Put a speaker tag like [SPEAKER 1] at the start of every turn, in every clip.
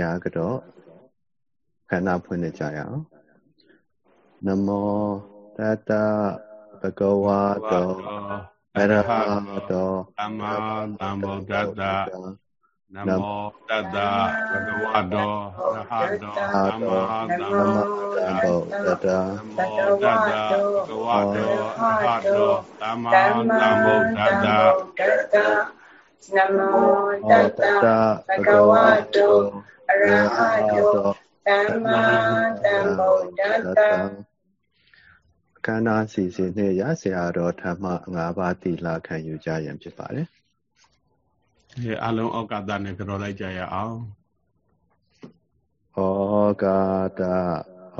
[SPEAKER 1] ရားကတော့ခန္ဓာဖွင့်နေကြရအောင်နမောတတဘဂဝါတောအရဟတော
[SPEAKER 2] သမ္မာသမ္ဗုဒ္ဓတ္တနမောတတဘဂဝါတောရဟတောသမ္မာသမ္ဗုဒ္ဓတ္တနမောတတဘဂဝါတောရဟတောသမ္မာသမ္ဗုဒ္ဓတ္တ
[SPEAKER 3] နမောတတဘဂဝါတောအ ရဟတောသမ္မာသမ္ဗုဒ္ဓတ္တ
[SPEAKER 1] ခန္ဓာစီစဉ်နဲ့ရဆရာတော်ဓမ္မ၅ပါးတိလာခံယူကြရန်ဖြစ်ပါတယ်။
[SPEAKER 2] အဲအလုံးဩကာသနဲ့ကြောလိုက်ကြရအောင်။
[SPEAKER 1] ဩကာသဩ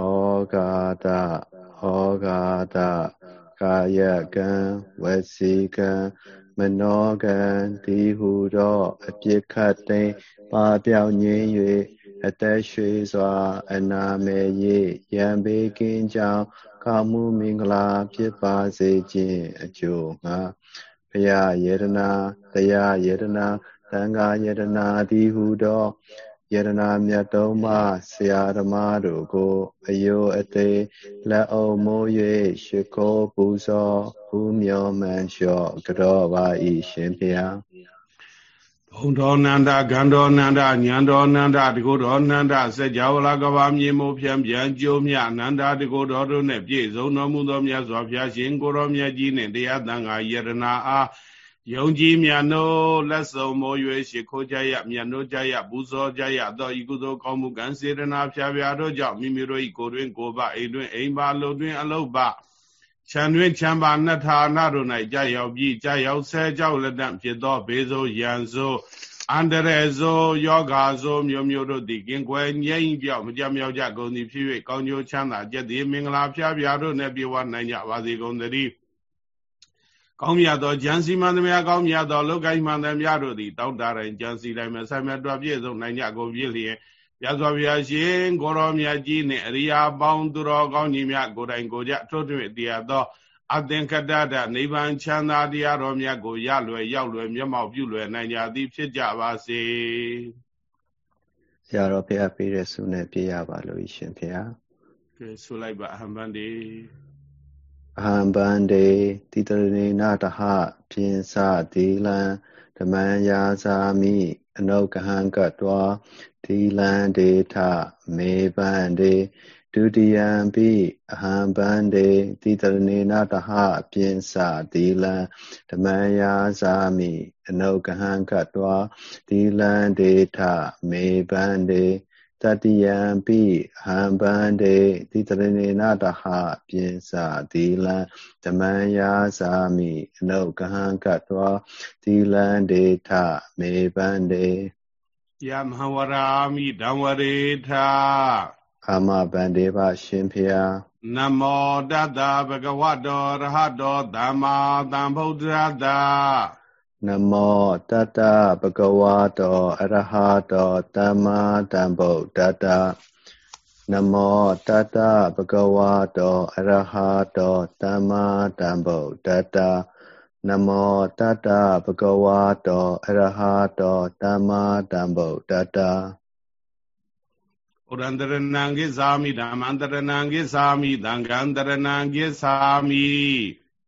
[SPEAKER 1] ကာသဩကာသကာယကံဝစီကံမနောကံဒီဟုသောအပြစ်ခတ်သိမ်း ပါပြောင်းငြင်း၍အသက်ရွှေစွာ အနာမေရေရံဘေးကင်းကြောင်းကာမှုမင်္ဂလာဖြစ်ပါစေခြင်းအကျိုးငါဘုရားယရနာတရားယရနာသံဃာယရနာဒီဟုသောယရနာမြတ်သုံးပါးဆရာဓမ္မတို့ကိုအယုအသေးလက်အုပ်မိုး၍ရှိခိုးပူဇော်ဥမျောမှန်လျှော့ကြောပါဤရှင်ဖျား
[SPEAKER 2] ဘုံတော်နန္ဒဂန္တော်နန္ဒညံတော်နန္ဒတကုတော်နန္ဒစัจ java လာကဘာမြေမို့ဖြံပြန်ကြိုးမြနန္ဒတကုတော်တို့နဲ့ပြည့်စုံတော်မူသောမြတ်စွာဘုရားရှင်ကိုရောမြတ်ကြီးနဲ့တရားသံဃာယရနာအားယုံကြည်မြတ်နိုးလက်စုံမိုး၍ရှိခိုးကြရမြတ်နိုးကြရပူဇော်ကြရသောဤကုသိုလ်ကောင်းမှုကံစေတနာဖြာဖြာတို့ကြောင့်မိမိတို့၏ကိုယ်တွင်ကိုယ်ပအိမ်တွင်အိမ်ပါလုံတွင်အလုတ်ပါ ခြံတွင်ခြံပါနှစ်ဌာနတို့၌ကြာရောက်ပြီးကြာရောက်ဆဲကြောက်လက်တန့်ဖြစ်သောဘေဇိုရန်ဇိုအန္တရဇိုယောဂါဇိုမျိုးမျိုးတို့သည်ကင်ကွယ်ငြိမ့်ပြောက်မကြမြောက်ကြကုန်သည်ဖြစ်၍ကောင်းကျိုးချမ်းသာကြသည်မင်္ဂလာဖျားဖျားတို့နှင့်ပြေဝနိုင်ကြပါစေကုန်သတည်းကောင်းမြတ်သောဂျန်စီမန်သမျှကောင်းမြတ်သောလောကိုင်းမှန်သမျှတို့သည်တောက်တာတိုင်းဂျန်စီတိုင်းမှာဆက်မြတ်တော်ပြည့်စုံနိုင်ကြကုန်ပြီလျင် ရသော်ဗျာရှင်ကိုရောမြတ်ကြီးနှင့်အရိယာပေါင်းသူတော်ကောင်းကြီးများကိုယ်တိုင်ကိုယ်ကြထို့တွင်တရားသောအသင်္ကတတနိဗ္ဗာန်ချမ်းသာတရားတော်မြတ်ကိုရလွယ်ရောက်လွယ်မျက်မှောက်ပြုလွယ်နိုင်ကြသည်ဖြစ်ကြပါစေ
[SPEAKER 1] ဆရာတော်ဘုရားပေးတဲ့ဆုနဲ့ပြရပါလို့ရှင်ဘုရား
[SPEAKER 2] ကဲဆုလိုက်ပါအဟံဗန္တိ
[SPEAKER 1] အဟံဗန္တိတိတရဏေနတဟပြင်စသီလံဓမ္မယာစာမိအနုကဟံကတ္တဝ သီလံဒေထမေဗန္တိဒုတိယံပိအဟံဗန္တေတိတရဏေနတဟပြင်စသီလံဓမ္မယာစာမိအနုကဟံကတ္တဝသီလံဒေထမေဗန္တေတတိယံပိအဟံဗန္တေတိတရဏေနတဟပြင်စသီလံဓမ္မယာစာမိအနုကဟံကတ္တဝသီလံဒေထမေဗန္တေ
[SPEAKER 2] ယမဟဝရာမိဓမ္ဝရေထာ
[SPEAKER 1] အာမဗန္ဒေပရှင်ဖျား
[SPEAKER 2] နမောတတဗကဝတောရဟတောသမ္မာသမ္ဗုဒ္ဓတ္တ
[SPEAKER 1] နမောတတဗကဝတောအရဟတောသမ္မာသမ္ဗုဒ္ဓတ္တနမောတတဗကဝတောအရဟတောသမ္မာသမ္ဗုဒ္ဓတ္တ နမောတတဗကဝတောအရဟတောသမ္မာသမ္ဗုဒ္ဓတ္တု
[SPEAKER 2] ရန္တရဏံကိသာမိဓမ္မန္တရဏံကိသာမိသံဃံတရဏံကိသာမိ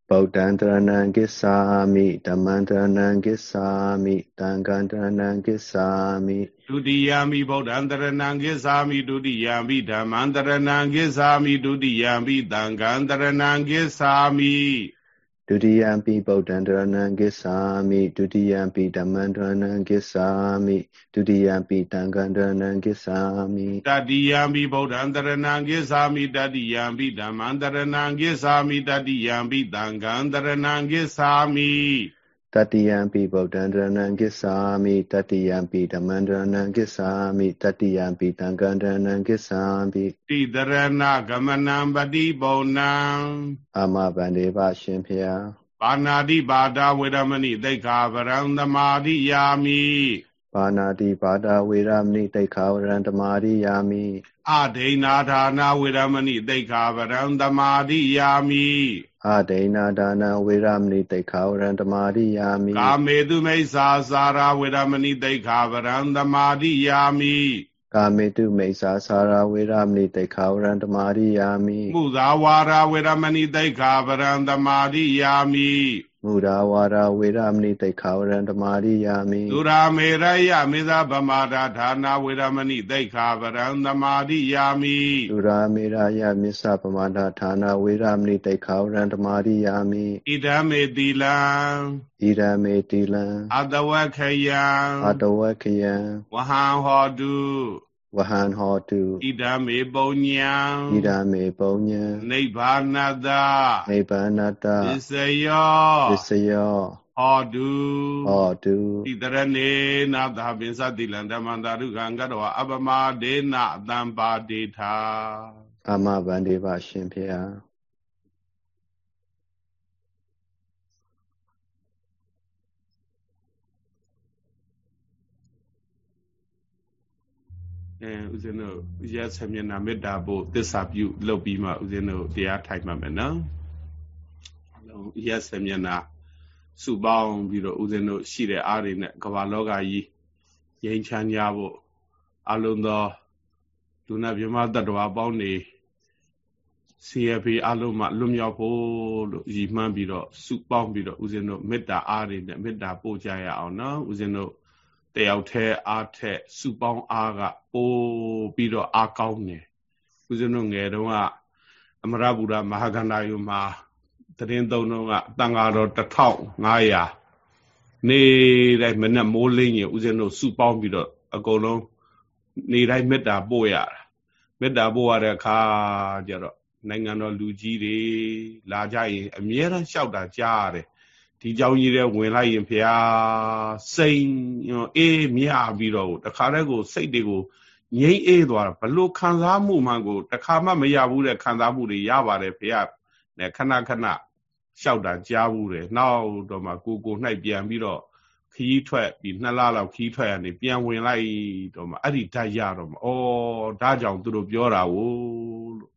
[SPEAKER 1] ဗုဒ္ဓံတရဏံကိသာမိဓမ္မံတရဏံကိသာမိသံဃံတရဏံကိသာမိ
[SPEAKER 2] ဒုတိယမိဗုဒ္ဓံတရဏံကိသာမိဒုတိယမိဓမ္မံတရဏံကိသာမိဒုတိယမိသံဃံတရဏံကိသာမိ
[SPEAKER 1] ဒုတိယံပိဗုဒ္ဓံတရဏံကိသာမိဒုတိယံပိဓမ္မံတရဏံကိသာမိဒုတိယံပိတံဃံတရဏံကိသာမိ
[SPEAKER 2] တတိယံပိဗုဒ္ဓံတရဏံကိသာမိတတိယံပိဓမ္မံတရဏံကိသာမိတတိယံပိတံဃံတရဏံကိသာမိ
[SPEAKER 1] တတိယံပိဗုဒ္ဓံတရဏံကိသာမိတတိယံပိဓမ္မံတရဏံကိသာမိတတိယံပိတံဃံတရဏံကိသာမိ
[SPEAKER 2] တိတရဏဂမနံပတိဘုံနံ
[SPEAKER 1] အာမဗန္ဒေပရှင်ဖျား
[SPEAKER 2] ပါဏာတိပါဒဝေရမဏိသိက္ခာပရံသမာတိယာမိ
[SPEAKER 1] ပါဏာတိပါဒဝေရမဏိသိက္ခာဝရံသမာတိယာမိ
[SPEAKER 2] အဒိဏဌာနာဝေရမဏိသိက္ခာပရံသမာတိယာမိ
[SPEAKER 1] အဒိဏဒါနဝေရမဏိသိက္ခာဝရံသမာတိယာမိ
[SPEAKER 2] ကာမေတုမိစ္ဆာစာရာဝေရမဏိသိက္ခာပရံသမာတိယာမိ
[SPEAKER 1] ကာမေတုမိစ္ဆာစာရာဝေရမဏိတေခာဝရံဓမာရိယာမိ
[SPEAKER 2] မှုသာဝါရာဝေရမဏိတိခာပရံသမာရိယာမိ
[SPEAKER 1] မူရာဝါရာဝေရမဏိတေခာဝရံဓမာရိယာမိ
[SPEAKER 2] ဒုရာမေရယမေသာဗမာဒဌာနာဝေရမဏိတိခာပရံသမာရိယာမိ
[SPEAKER 1] ဒုရာမေရာယမစ္ဆပမဒဌာနာဝေရမဏိတေခာဝရံဓမာရိယာမိ
[SPEAKER 2] ဣဒံမေတိလံ
[SPEAKER 1] ဣရမေတိလံ
[SPEAKER 2] အတဝခယံ
[SPEAKER 1] အတဝခယံ
[SPEAKER 2] ဝဟံဟောတု
[SPEAKER 1] ဝဟန်ဟောတု
[SPEAKER 2] ဣဒံမေပုံညံ
[SPEAKER 1] ဣရမေပုံညံ
[SPEAKER 2] နိဗ္ဗာနတ
[SPEAKER 1] နိဗ္ဗာနတ
[SPEAKER 2] ပစ္စယော
[SPEAKER 1] ပစ္စယော
[SPEAKER 2] ဟောတု
[SPEAKER 1] ဟောတု
[SPEAKER 2] ဣတရနေနာသာပင်စတိလံဓမ္မန္တာရုခံကတောအပမဒေနအတံပါဒေထာ
[SPEAKER 1] အာမဗန္ဒီပါရှင်ဖေဟာ
[SPEAKER 2] အဲဦးဇင်းတို့ရက်ဆမျက်နှာမေတ္တာဖို့သစ္စာပြုလုပ်ပြီးမှဦးဇင်းတို့တရားထိုင်မှမယ်နော်အလုံးရက်ဆမျက်နှာစုပေါင်းပြီးတော့ဦးဇင်းတို့ရှိတဲ့အားတွေနဲ့ကမ္ဘာလောကကြီးငြိမ်းချမ်းကြဖို့အလုံးသောလူနာမြမတ္တဝါပေါင်းနေ CFP အလုံးမှလွတ်မြောက်ဖို့လို့ရည်မှန်းပြီးတော့စုပေါင်းပြီးတော့ဦးဇင်းတို့မေတ္တာအားတွေနဲ့မေတ္တာပို့ကြရအောင်နော်ဦးဇင်းတို့ တယောက်တည်းအားထက်စုပေါင်းအားကပိုးပြီးတော့အားကောင်းတယ်ဦးဇင်းတို့ငယ်တုန်းကအမရဗုဒ္ဓမဟာကန္တာယုမှာသတင်းသုံးတော့ကတန်ဃာတော်1500နေတိုင်းမနဲ့မိုးလင်းရင်ဦးဇင်းတို့စုပေါင်းပြီးတော့အကုန်လုံးနေတိုင်းမေတ္တာပို့ရတာမေတ္တာပို့ရတဲ့အခါကျတော့နိုင်ငံတော်လူကြီးတွေလာကြရင်အမြဲတမ်းလျှောက်တာကြားရတယ် ဒီเจ้าကြီးတဲ့ဝင်လိုက်ရင်ဖျားစိန်အေးမြပြီးတော့တခါတည်းကိုစိတ်တွေကိုငြိမ့်အေးသွားတာဘလို့ခံစားမှုမှကိုတခါမှမရဘူးတဲ့ခံစားမှုတွေရပါတယ်ဖျားနဲ့ခဏခဏလျှောက်တာကြားဘူးတယ်နောက်တော့မှကိုကိုနှိုက်ပြန်ပြီးတော့ခီးထွက်ပြီးနှစ်လလောက်ခီးထွက်ရနေပြန်ဝင်လိုက်တော့မှအဲ့ဒီဓာတ်ရတော့မှဩဒါကြောင့်သူတို့ပြောတာဝလို့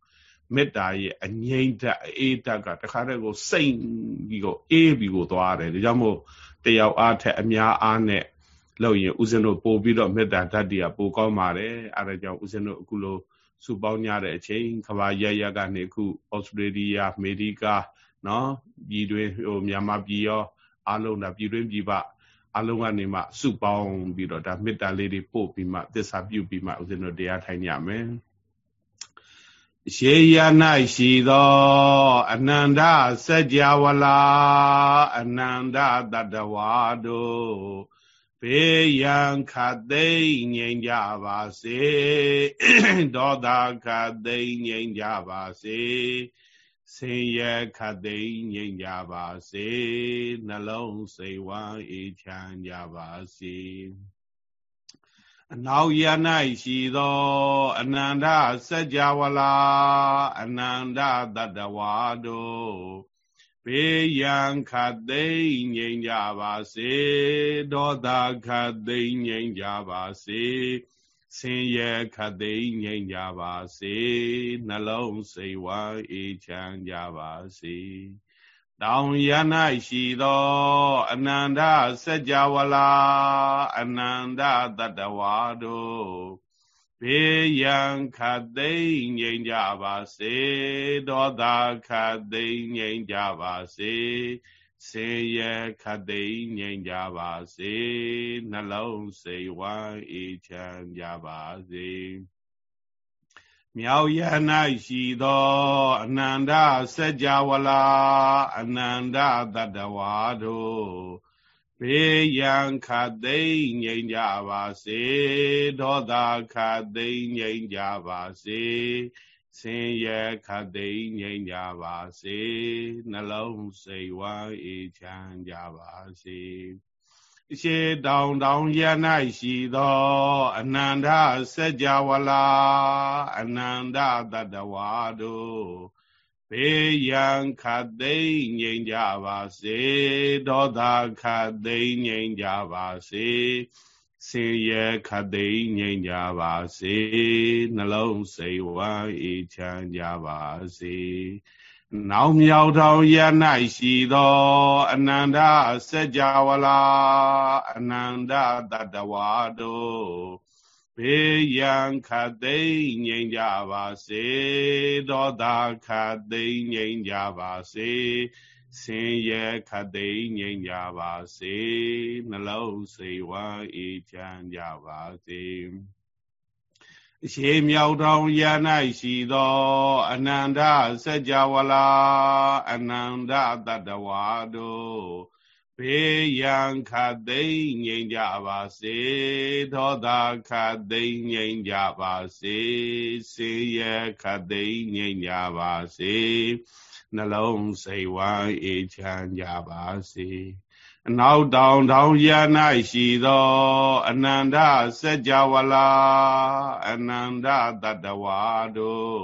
[SPEAKER 2] မေတ္တာရဲ့အငြိမ့်ဓာတ်အေးဓာတ်ကတခါတည်းကိုစိတ်ပြီးကိုအေးပြီးကိုသွားတယ်ဒါကြောင့်မို့တယောက်အားထက်အများအားနဲ့လို့ရင်ဦးဇင်းတို့ပို့ပြီးတော့မေတ္တာဓာတ်တွေကပိုကောင်းပါတယ်အဲဒါကြောင့်ဦးဇင်းတို့အခုလိုစုပေါင်းကြတဲ့အချိန်ခဘာရရကနေအခုဩစတြေးလျအမေရိကနော်ပြည်တွင်းဟိုမြန်မာပြည်ရောအားလုံးဒါပြည်တွင်းပြည်ပအလုံးကနေမှစုပေါင်းပြီးတော့ဒါမေတ္တာလေးတွေပို့ပြီးမှသစ္စာပြုပြီးမှဦးဇင်းတို့တရားထိုင်ကြမယ် ရေရ၌ရှိသောအနန္တစัจ java လာအနန္တတတဝါတို့ဘေးရန်ခတ်သိမ့်ငြိမ်ကြပါစေဒေါသခတ်သိမ့်ငြိမ်ကြပါစေဆင်းရဲခတ်သိမ့်ငြိမ်ကြပါစေနှလုံးစိတ်ဝမ်းအေးချမ်းကြပါစေ အနောက်ရ၌ရှိသော အနန္တစัจ java လာအနန္တတတဝါတို့ဘေးရန်ခတ်သိမ့်ငြိမ်ကြပါစေဒေါသခတ်သိမ့်ငြိမ်ကြပါစေဆင်းရဲခတ်သိမ့်ငြိမ်ကြပါစေနှလုံးစိတ်ဝမ်းအေးချမ်းကြပါစေ တောင်ရ၌ရှိသော အနန္တစัจ java လာအနန္တတတဝါတို့ဘေးရန်ခတ်သိမ့်ငြိမ်ကြပါစေဒေါသခတ်သိမ့်ငြိမ်ကြပါစေစေရခတ်သိမ့်ငြိမ်ကြပါစေနှလုံးစိတ်ဝမ်းအေးချမ်းကြပါစေ မြောက်ရ၌ရှိသောအနန္တစัจ java လာအနန္တတတဝါတို့ဘေးရန်ခတ်သိမ့်ငြိမ်ကြပါစေဒေါသခတ်သိမ့်ငြိမ်ကြပါစေဆင်းရဲခတ်သိမ့်ငြိမ်ကြပါစေနှလုံးစိတ်ဝမ်းအေးချမ်းကြပါစေ ရှေတောင်တောင်ရ၌ရှိသော အနန္တစัจ java လာအနန္တတတဝါတို့ဘေးရန်ခတ်သိမ့်ငြိမ်ကြပါစေဒေါသခတ်သိမ့်ငြိမ်ကြပါစေဆင်းရဲခတ်သိမ့်ငြိမ်ကြပါစေနှလုံးစိတ်ဝမ်းအေးချမ်းကြပါစေ နောင်မြောက်ထောင်ရ၌ရှိသော အနန္တစัจ java လာအနန္တတတဝါတို့ဘေးရန်ခတ်သိမ်းငြိမ်ကြပါစေဒေါသခတ်သိမ်းငြိမ်ကြပါစေဆင်းရဲခတ်သိမ်းငြိမ်ကြပါစေနှလုံးစိတ်ဝမ်းအေးချမ်းကြပါစေအ ရှိမြောက်တော်ရ၌ရှိသော အနန္တစัจ java လာအနန္တတတဝါတို့ဘေးရန်ခတ်သိမ်းငြိမ်ကြပါစေဒေါသခတ်သိမ်းငြိမ်ကြပါစေစေရခတ်သိမ်းငြိမ်ကြပါစေနှလုံးစိတ်ဝမ်းအေးချမ်းကြပါစေ အနောက်တောင်တောင်ရ၌ရှိသောအနန္တစัจ java လာအနန္တတတဝါတို့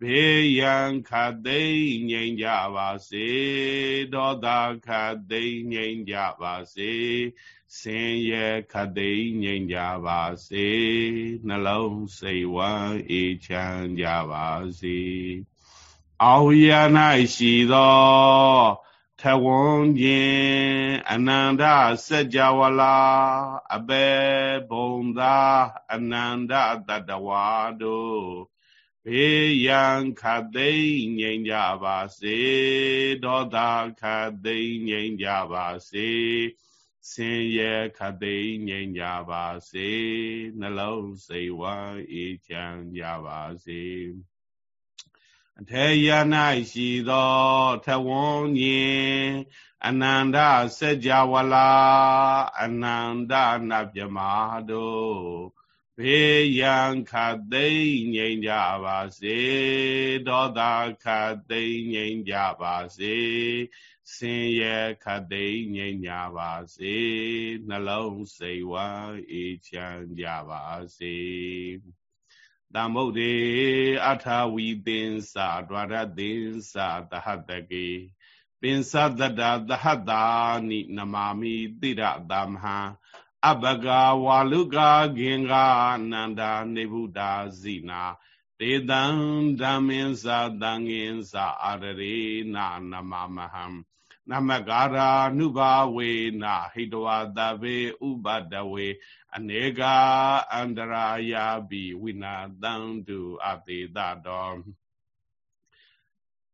[SPEAKER 2] ဘေးရန်ခတ်သိမ်းငြိမ်ကြပါစေဒေါသခတ်သိမ်းငြိမ်ကြပါစေဆင်းရဲခတ်သိမ်းငြိမ်ကြပါစေနှလုံးစိတ်ဝမ်းအေးချမ်းကြပါစေအောင်ရ၌ရှိသော ထဝွန်ခြင်းအနန္တစัจ java လာအဘေဘုံသာအနန္တတတဝါတို့ဘေးရန်ခတ်သိမ်းငြိမ်ကြပါစေဒေါသခတ်သိမ်းငြိမ်ကြပါစေဆင်းရဲခတ်သိမ်းငြိမ်ကြပါစေနှလုံးစိတ်ဝမ်းအေးချမ်းကြပါစေ အထေယ၌ရှိသောထဝွန်ညင်အနန္တစัจ java လာအနန္တနဗျမာတို့ဘေးရန်ခတ်သိမ်းငြိမ်ကြပါစေဒေါသခတ်သိမ်းငြိမ်ကြပါစေဆင်းရဲခတ်သိမ်းငြိမ်ကြပါစေနှလုံးစိတ်ဝမ်းအေးချမ်းကြပါစေ တမုတ်တေအထာဝီသင်္စာဒွါရသင်္စာသဟတကေပင်စတတသဟတာနိနမာမိတိရသမဟံအဘဂဝါလုကာဂင်္ဂနန္ဒာနေဗုဒ္ဓဇိနာတေတံဓမ္မင်းစာတံငင်စာအာရေနာနမမဟံ နမကာရာနုဘာဝေနာဟိတဝတဗေဥပဒဝေအနေကအန္တရာယာပိဝိနာတံတုအတေတတော်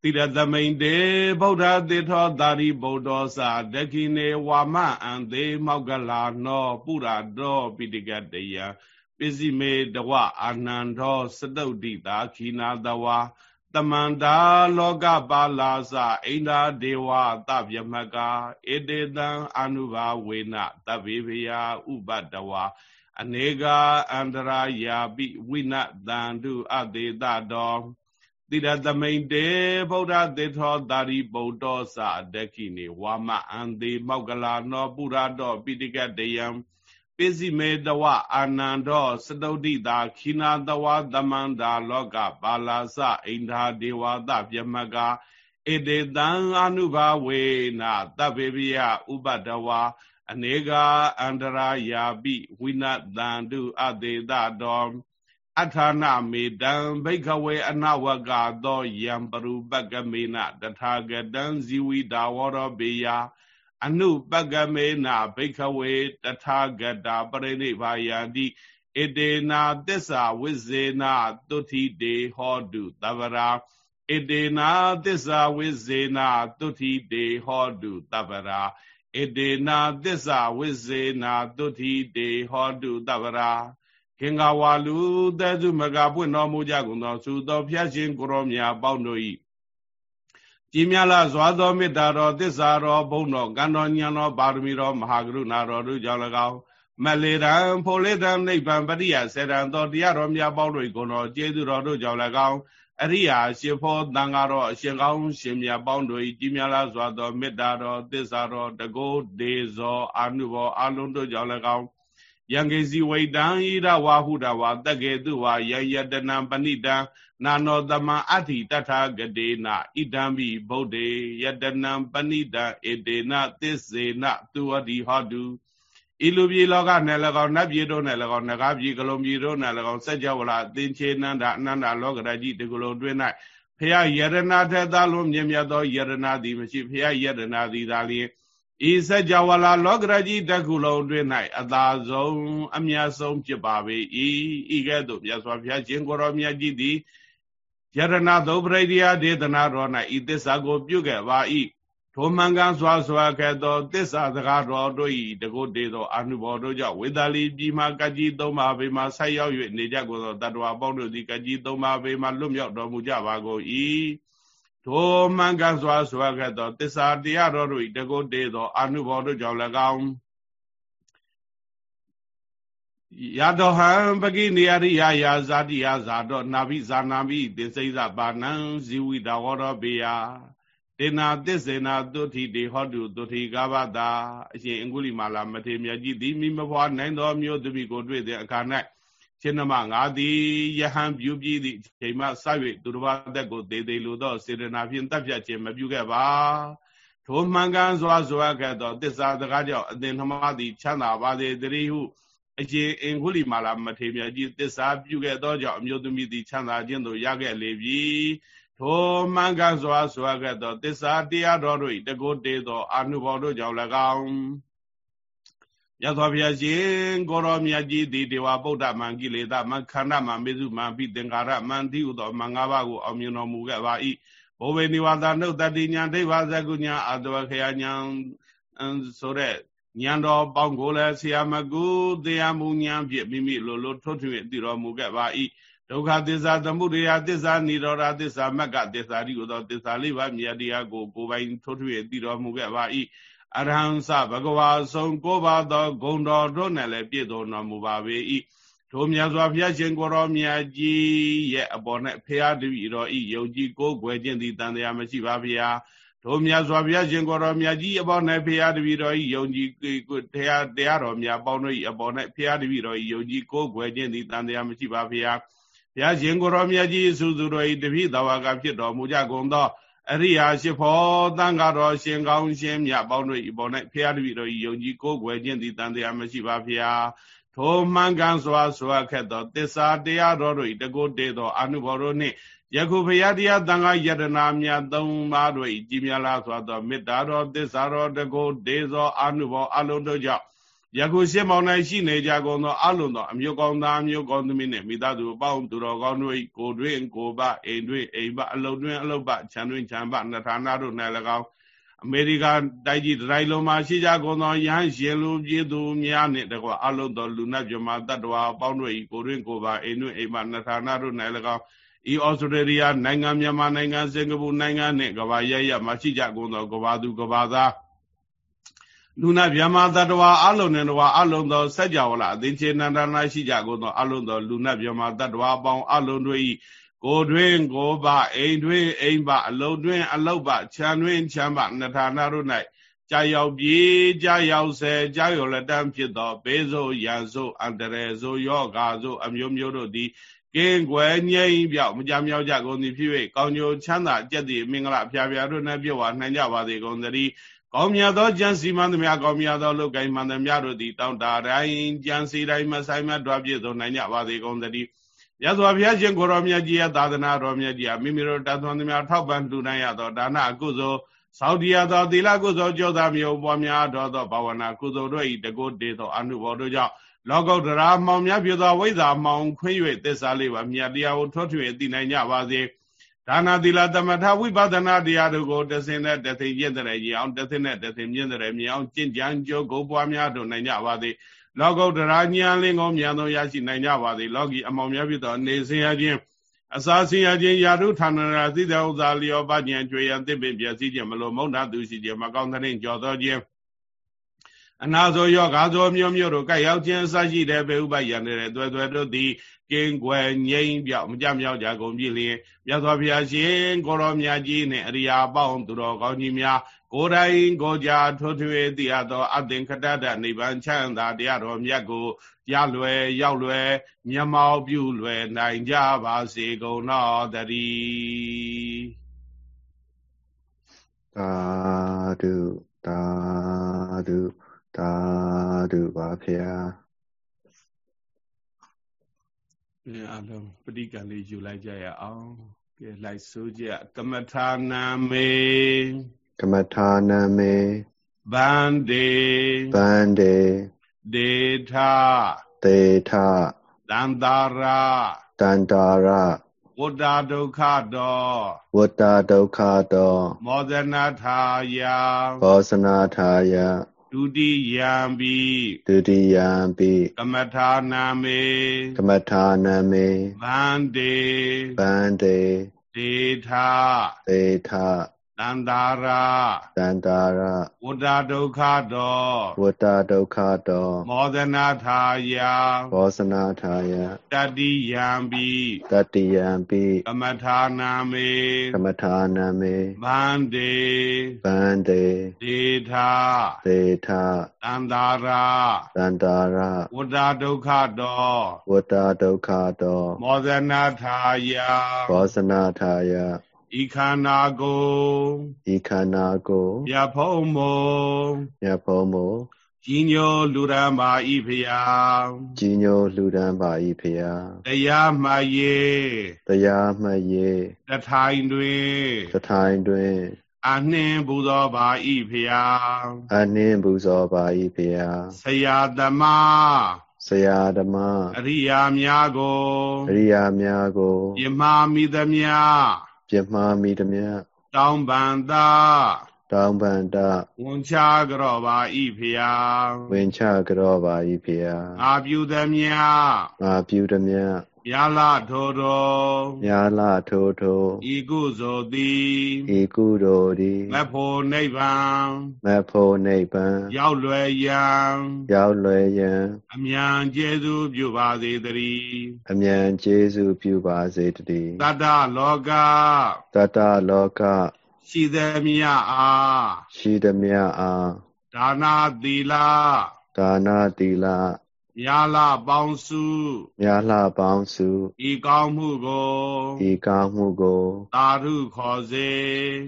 [SPEAKER 2] တိရသမိန်တေဗုဒ္ဓသေထောသာရိဗုဒ္ဓောသာဒခိနေဝါမအံသေးမောက္ကလာနောပုရတောပိတိကတယပစ္စည်းမေတဝအာနန္ဒောစတုတ်တိတာခိနာတဝါ တမန္တာလောကပါလာစအိန္ဒာဒေဝသဗ္ဗမကဧတေတံအနုဘာဝေနတဗ္ဗေဗယဥပတဝါအနေကအန္တရာယာပိဝိနတံတုအတေတတော်တိရသမိန်တေဗုဒ္ဓသေထောတာရိဗုဒ္ဓောသဒခိနေဝါမအံသေးမောက္ကလာနောပုရတောပိတိကတယံ ပိစိမေတဝအာနန္ဒောစတုတိတာခိနာတဝသမန္တာလောကပါလာစအိန္ဒာဒေဝသပြမကဧတေတံအနုဘာဝေနတဗ္ဗေပိယဥပတဝါအနေကအန္တရာယာပိဝိနတန္တုအတေတတော်အထာဏမေတံဘိခဝေအနဝကသောယံပရုပကမေနတထာဂတံဇီဝိတာဝရောပေယ အနုပကမေနဘိခဝေတထာဂတာပရိနိဗ္ဗာယတိဣတေနာသစ္စာဝိဇေနာတုတိတေဟောတုတဗရာဣတေနာသစ္စာဝိဇေနာတုတိတေဟောတုတဗရာဣတေနာသစ္စာဝိဇေနာတုတိတေဟောတုတဗရာခင်္ဃဝါလူသက်စုမကပွင့်တော်မူကြကုန်သောသုသောဖျက်ရှင်ကိုရောမြာပေါင်းတို့၏ ကြည်မြလာစွာသောမေတ္တာတော်သစ္စာတော်ဘုံတော်ကံတော်ဉာဏ်တော်ပါရမီတော်မဟာကရုဏာတော်တို့ကြောင့်၎င်းမလေတံဖိုလေတံနိဗ္ဗာန်ပရိယစေတံတော်တရားတော်များပေါင်းတို့ကိုယ်တော်ကျေးဇူးတော်တို့ကြောင့်၎င်းအရိယာရှင်ဖောတန်ဃာတော်အရှင်ကောင်းရှင်မြတ်ပေါင်းတို့ကြည်မြလာစွာသောမေတ္တာတော်သစ္စာတော်တကုဒေဇောအာနုဘောအလုံးတို့ကြောင့်၎င်း ယံကေစီဝိတံဣဒဝါဟုတဝါတကေတုဝါယယတနံပဏိတံနာနောတမံအဋ္ဌိတထာဂတေနဣဒံပိဗုဒ္ဓေယတနံပဏိတံဧတေနသစ္စေနသူဝတိဟောတုဤလူပြည်လောကနဲ့၎င်းနတ်ပြည်တို့နဲ့၎င်းနဂါပြည်ကလုံးပြည်တို့နဲ့၎င်းစัจ java လာသင်္ချေနန္ဒအနန္တလောကရကြီးတကလုံးတွင်၌ဖះယရဏထက်သားလုံးမြင်မြတ်သောယရဏသည်မရှိဖះယရဏသည်သာလျင်ဣ ဤစัจ java လာလောကရကြီးတခုလုံးတွင်၌အသာဆုံးအမြတ်ဆုံးဖြစ်ပါပေ၏ဤကဲ့သို့မြတ်စွာဘုရားရှင်ကိုရောမြတ်ကြီးသည်ယရဏသုပရိဒိယဒေသနာတော်၌ဤသစ္စာကိုပြုခဲ့ပါ၏ထိုမှန်ကန်စွာစွာခဲ့သောသစ္စာစကားတော်တို့၏တကုတေသောအနုဘောတို့ကြောင့်ဝေသာလီပြည်မှာကကြီးသုံးပါးပေမှာဆက်ရောက်၍နေကြကုန်သောတတ္တဝါပေါင်းတို့သည်ကကြီးသုံးပါးပေမှာလွတ်မြောက်တော်မူကြပါကုန်၏ ထိုမှန်ကန်စွာစွာခဲ့သော သစ္စာတရားတော်တို့၏တကုတေသောအနုဘောတို့ကြောင့်၎င်းယတောဟံပကိနေယရိယယာဇာတိယဇာတောနာဘိဇာနာမိသစ္စိဇပါဏံဇီဝိတဝရောဘေယတေနာသစ္စေနာတုထိတေဟောတုတုထိကဗတာအရှင်အင်္ဂုလိမာလာမထေမြတ်ကြီးသည်မိမဖွာနိုင်သောမျိုးသမီးကိုတွေ့တဲ့အခါ၌ ရှင်နမငါသည်ယဟန်ပြုပြီးသည့်ချိန်မှစ၍သူတစ်ပါးသက်ကိုသေးသေးလိုသောစေတနာဖြင့်တပ်ဖြတ်ခြင်းမပြုခဲ့ပါထိုမှန်ကန်စွာစွာခဲ့သောတစ္ဆာစကားကြောင့်အသင်ထမသည်ချမ်းသာပါစေတည်းဟုအရှင်အင်္ဂုလိမာလာမထေမြတ်ကြီးတစ္ဆာပြုခဲ့သောကြောင့်အမျိုးသမီးသည်ချမ်းသာခြင်းသို့ရခဲ့လေပြီထိုမှန်ကန်စွာစွာခဲ့သောတစ္ဆာတရားတော်တို့တကုတေသောအာနုဘော်တို့ကြောင့်၎င်း ရသော်ဘုရားရှင်ကိုရောမြတ်ကြီးသည်ဒေဝဗုဒ္ဓမံကိလေသာမခန္ဓာမမေစုမံပိသင်္ကာရမံတိဟုသောမံ၅ပါးကိုအောင်မြင်တော်မူခဲ့ပါ၏ဘောဝေနိဝါဒနုတတိညာဒိဗ္ဗဇကုညာအတဝခယညာဆိုတဲ့ဉာဏ်တော်ပေါင်းကိုလည်းဆရာမကူတရားမူဉာဏ်ဖြင့်မိမိလိုလိုထွတ်ထွတ်သိတော်မူခဲ့ပါ၏ဒုက္ခသစ္စာသမုဒယသစ္စာនិရောဓသစ္စာမက္ကသစ္စာဒီကိုသောသစ္စာလေးပါးမြတ်တရားကိုကိုယ်ပိုင်ထွတ်ထွတ်သိတော်မူခဲ့ပါ၏ အရဟံသဘဂဝါဆုံးကိုးပါသောဂုံတော်တို့နဲ့လည်းပြည့်စုံတော်မူပါပေ၏ထိုမြတ်စွာဘုရားရှင်ကိုရောမြတ်ကြီးရဲ့အပေါ်၌ဖရာတပည့်တော်ဤယုံကြည်ကိုးကွယ်ခြင်းသည်တန်တရားမရှိပါဗျာတို့မြတ်စွာဘုရားရှင်ကိုရောမြတ်ကြီးအပေါ်၌ဖရာတပည့်တော်ဤယုံကြည်တရားတရားတော်မြတ်ပေါင်းတို့ဤအပေါ်၌ဖရာတပည့်တော်ဤယုံကြည်ကိုးကွယ်ခြင်းသည်တန်တရားမရှိပါဗျာဘုရားရှင်ကိုရောမြတ်ကြီးစုစုတော်ဤတပည့်တော်ကဖြစ်တော်မူကြကုန်သော အရိယာရှိဖို့တန်ဃာတော်ရှင်ကောင်းရှင်မြတ်ပေါင်းတို့ဤပေါ်၌ဖရာတပည့်တော်ဤယုံကြည်ကိုးကွယ်ခြင်းသည်တန်တရားမရှိပါဗျာထိုမှန်ကန်စွာစွာခက်သောသစ္စာတရားတော်တို့တကုတေသောအနုဘောတို့နှင့်ယခုဖရာတရားတန်ခါယတနာမြတ်သုံးပါးတို့ဤကြည်မြလားစွာသောမေတ္တာတော်သစ္စာတော်တကုတေသောအနုဘောအလုံးတို့ကြောင့် ယခုရှင်းမောင်၌ရှိနေကြကုန်သောအလုံးသောအမျိုးကောင်းသားမျိုးကောင်းသမီးနှင့်မိသားစုအပေါင်းသူတော်ကောင်းတို့၏ကိုတွင်ကိုပအိမ်တွင်အိမ်ပအလုံးတွင်အလုံးပခြံတွင်ခြံပနထာနာတို့၌၎င်းအမေရိကန်တိုက်ကြီးတိုင်းလုံးမှာရှိကြကုန်သောရဟန်းရှင်လူပြည်သူများနှင့်တကွအလုံးသောလူနတ်ပြမတတ္တဝါအပေါင်းတို့၏ကိုတွင်ကိုပါအိမ်တွင်အိမ်မှနထာနာတို့၌၎င်းဤဩစတြေးလျနိုင်ငံမြန်မာနိုင်ငံစင်ကာပူနိုင်ငံနှင့်ကမ္ဘာရရမှာရှိကြကုန်သောကမ္ဘာသူကမ္ဘာသား လူနာမြမတတဝါအလုံးနဲ့တဝါအလုံးသောစัจ java လာအသင်္ချေနန္ဒနာရှိကြကုန်သောအလုံးသောလူနာမြမတတဝါအပေါင်းအလုံးတို့၏ကိုတွင်ကိုပအိမ်တွင်အိမ်ပအလုံးတွင်အလုံးပခြံတွင်ခြံပနထာနာတို့၌ကြာရောက်ပြေကြာရောက်ဆဲကြာရောက်လက်တန်းဖြစ်သောဘေးဆိုရန်ဆိုအန္တရေဆိုယောဂါဆိုအမျိုးမျိုးတို့သည်ကင်းွယ်ငြိမ်ပြောက်မကြမြောက်ကြကုန်သည်ဖြစ်၍ကောင်းကျိုးချမ်းသာကြက်သည်မင်္ဂလာဖျားဖျားတို့၌ပြည့်ဝနိုင်ကြပါစေကုန်သတည်း ကောင်းမြတ်သောကြံစီမှန်သမျှကောင်းမြတ်သောလောကီမှန်သမျှတို့သည်တောင်းတတိုင်းကြံစီတိုင်းမဆိုင်မတွားပြည့်စုံနိုင်ကြပါစေကုန်သတည်းရသော်ဘုရားရှင်ကိုရောမြတ်ကြီးရဲ့သာသနာတော်မြတ်ကြီးမိမိတို့တတ်သွန်သမျှထောက်ပံ့လှူနိုင်ရသောဒါနအကုသိုလ်သောတိယသောသီလကုသိုလ်ကြောသာမျိုးပွားများတော်သောဘာဝနာကုသိုလ်တို့၏တကုတေသောအနုဘောတို့ကြောင့်လောကုတ္တရာမောင်မြတ်ပြသောဝိဇ္ဇာမောင်ခွင့်၍သစ္စာလေးပါမြတ်တရားကိုထွတ်ထွေသိနိုင်ကြပါစေ ဒါနာသီလသမထဝိပဿနာတရားတို့ကိုတဆင်းနဲ့တသိမြင့်တဲ့ကြီးအောင်တသိနဲ့တသိမြင့်တဲ့မြေအောင်ကျင့်ကြံကြိုးကိုပွားများတို့နိုင်ကြပါစေလောကုတ္တရာဉာဏ်လင်းကိုမြန်သောရရှိနိုင်ကြပါစေလောကီအမောင်မြတ်ပြသောနေစင်ရခြင်းအစာစင်ရခြင်းယာတုဌာနရာသိတဲ့ဥစ္စာလျောပခြင်းကျွေရန်သစ်ပင်ပြည့်စည်ခြင်းမလိုမုန်းတာသူရှိခြင်းမကောင်းတဲ့ကြော်သောခြင်း အနာဇောယောဂါဇောမျိုးမျိုးတို့ကဲ့ရောက်ခြင်းအစရှိတဲ့ဘေဥပယံတဲ့တွဲတွဲတို့သည်ကင်းကွယ်ငြိမ့်ပြောက်မကြမြောက်ကြကုန်ပြီလျင်မြတ်စွာဘုရားရှင်ကိုရောမြတ်ကြီးနှင့်အရိယာပေါင်းသူတော်ကောင်းကြီးများကိုယ်တိုင်ကိုကြထွထွေသိရသောအသင်္ခတတနိဗ္ဗာန်ချမ်းသာတရားတော်မြတ်ကိုရလွယ်ရောက်လွယ်မျက်မှောက်ပြုလွယ်နိုင်ကြပါစေကုန်တော်တည်း
[SPEAKER 1] သာဓုသာဓု သာဓုပါဖျား
[SPEAKER 2] အားလုံးပဋိကံလေးယူလိုက်ကြရအောင်ကဲလိုက်ဆိုကြကမ္မထာနာမေ
[SPEAKER 1] ကမ္မထာနာမေ
[SPEAKER 2] ဗန္တေ
[SPEAKER 1] ဗန္တေ
[SPEAKER 2] ဒေထ
[SPEAKER 1] ဒေထ
[SPEAKER 2] တန္တာရ
[SPEAKER 1] တန္တာရ
[SPEAKER 2] ဝတ္တဒုက္ခတော
[SPEAKER 1] ဝတ္တဒုက္ခတော
[SPEAKER 2] မောဇနာထာယ
[SPEAKER 1] ဘောဇနာထာယ
[SPEAKER 2] ဒုတိယံပိ
[SPEAKER 1] ဒုတိယံပိ
[SPEAKER 2] ကမထာနာမေ
[SPEAKER 1] ကမထာနာမေ
[SPEAKER 2] ဗန္တေ
[SPEAKER 1] ဗန္တေ
[SPEAKER 2] ဒေထ
[SPEAKER 1] ဒေထ
[SPEAKER 2] တန္တာရ
[SPEAKER 1] တန္တာရ
[SPEAKER 2] ဝတ္တဒုက္ခတော
[SPEAKER 1] ဝတ္တဒုက္ခတော
[SPEAKER 2] မောဒနာထာယ
[SPEAKER 1] ဘောဇနာထာယ
[SPEAKER 2] တတိယံပိ
[SPEAKER 1] တတိယံပိ
[SPEAKER 2] ကမထာနာမေ
[SPEAKER 1] ကမထာနာမေ
[SPEAKER 2] ဗန္တေ
[SPEAKER 1] ဗန္တေ
[SPEAKER 2] ဒေထ
[SPEAKER 1] ဒေထ
[SPEAKER 2] တန္တာရ
[SPEAKER 1] တန္တာရ
[SPEAKER 2] ဝတ္တဒုက္ခတော
[SPEAKER 1] ဝတ္တဒုက္ခတော
[SPEAKER 2] မောဒနာထာယ
[SPEAKER 1] ဘောဇနာထာယ
[SPEAKER 2] ဤခန္ဓာကို
[SPEAKER 1] ဤခန္ဓာကို
[SPEAKER 2] မြတ်ဖုံးမော
[SPEAKER 1] မြတ်ဖုံးမော
[SPEAKER 2] ကြီးညိုလူရန်ပါဤဖျာ
[SPEAKER 1] ကြီးညိုလူရန်ပါဤဖျာ
[SPEAKER 2] တရားမှတ်ရေ
[SPEAKER 1] တရားမှတ်ရေ
[SPEAKER 2] တထိုင်တွင်
[SPEAKER 1] တထိုင်တွင်
[SPEAKER 2] အနှင်းပူဇော်ပါဤဖျာ
[SPEAKER 1] အနှင်းပူဇော်ပါဤဖျာ
[SPEAKER 2] ဆရာသမား
[SPEAKER 1] ဆရာဓမ္မ
[SPEAKER 2] အရိယာများကို
[SPEAKER 1] အရိယာများကို
[SPEAKER 2] ပြမမိသမျှ
[SPEAKER 1] ပြမှားမိသည်မြ
[SPEAKER 2] တောင်းပန်သာ
[SPEAKER 1] တောင်းပန်တာ
[SPEAKER 2] ဝန်ချကြောပါဤဖျာ
[SPEAKER 1] ဝင်ချကြောပါဤဖျာ
[SPEAKER 2] ငါပြုသည်မြ
[SPEAKER 1] ငါပြုသ ည်မြ
[SPEAKER 2] မြာလာထိုတော်
[SPEAKER 1] မြာလာထိုထို
[SPEAKER 2] ဤကုသိုလ်သည်
[SPEAKER 1] ဤကုသိုလ်သည်
[SPEAKER 2] မဖို့နိဗ္ဗာန်
[SPEAKER 1] မဖို့နိဗ္ဗာန်
[SPEAKER 2] ရောက်လွယ်ရန်
[SPEAKER 1] ရောက်လွယ်ရန်
[SPEAKER 2] အမြန်ကျေစုပြုပါစေတည်း
[SPEAKER 1] အမြန်ကျေစုပြုပါစေတည်း
[SPEAKER 2] တတ္တလောက
[SPEAKER 1] တတ္တလောက
[SPEAKER 2] ရှိသည်မြအား
[SPEAKER 1] ရှိသည်မြအား
[SPEAKER 2] ဒါနာသီလ
[SPEAKER 1] ဒါနာသီလ
[SPEAKER 2] မြာလာပေါင်းစု
[SPEAKER 1] မြာလာပေါင်းစု
[SPEAKER 2] ဤကောင်းမှုကို
[SPEAKER 1] ဤကောင်းမှုကို
[SPEAKER 2] သာဓုခေါ်စေ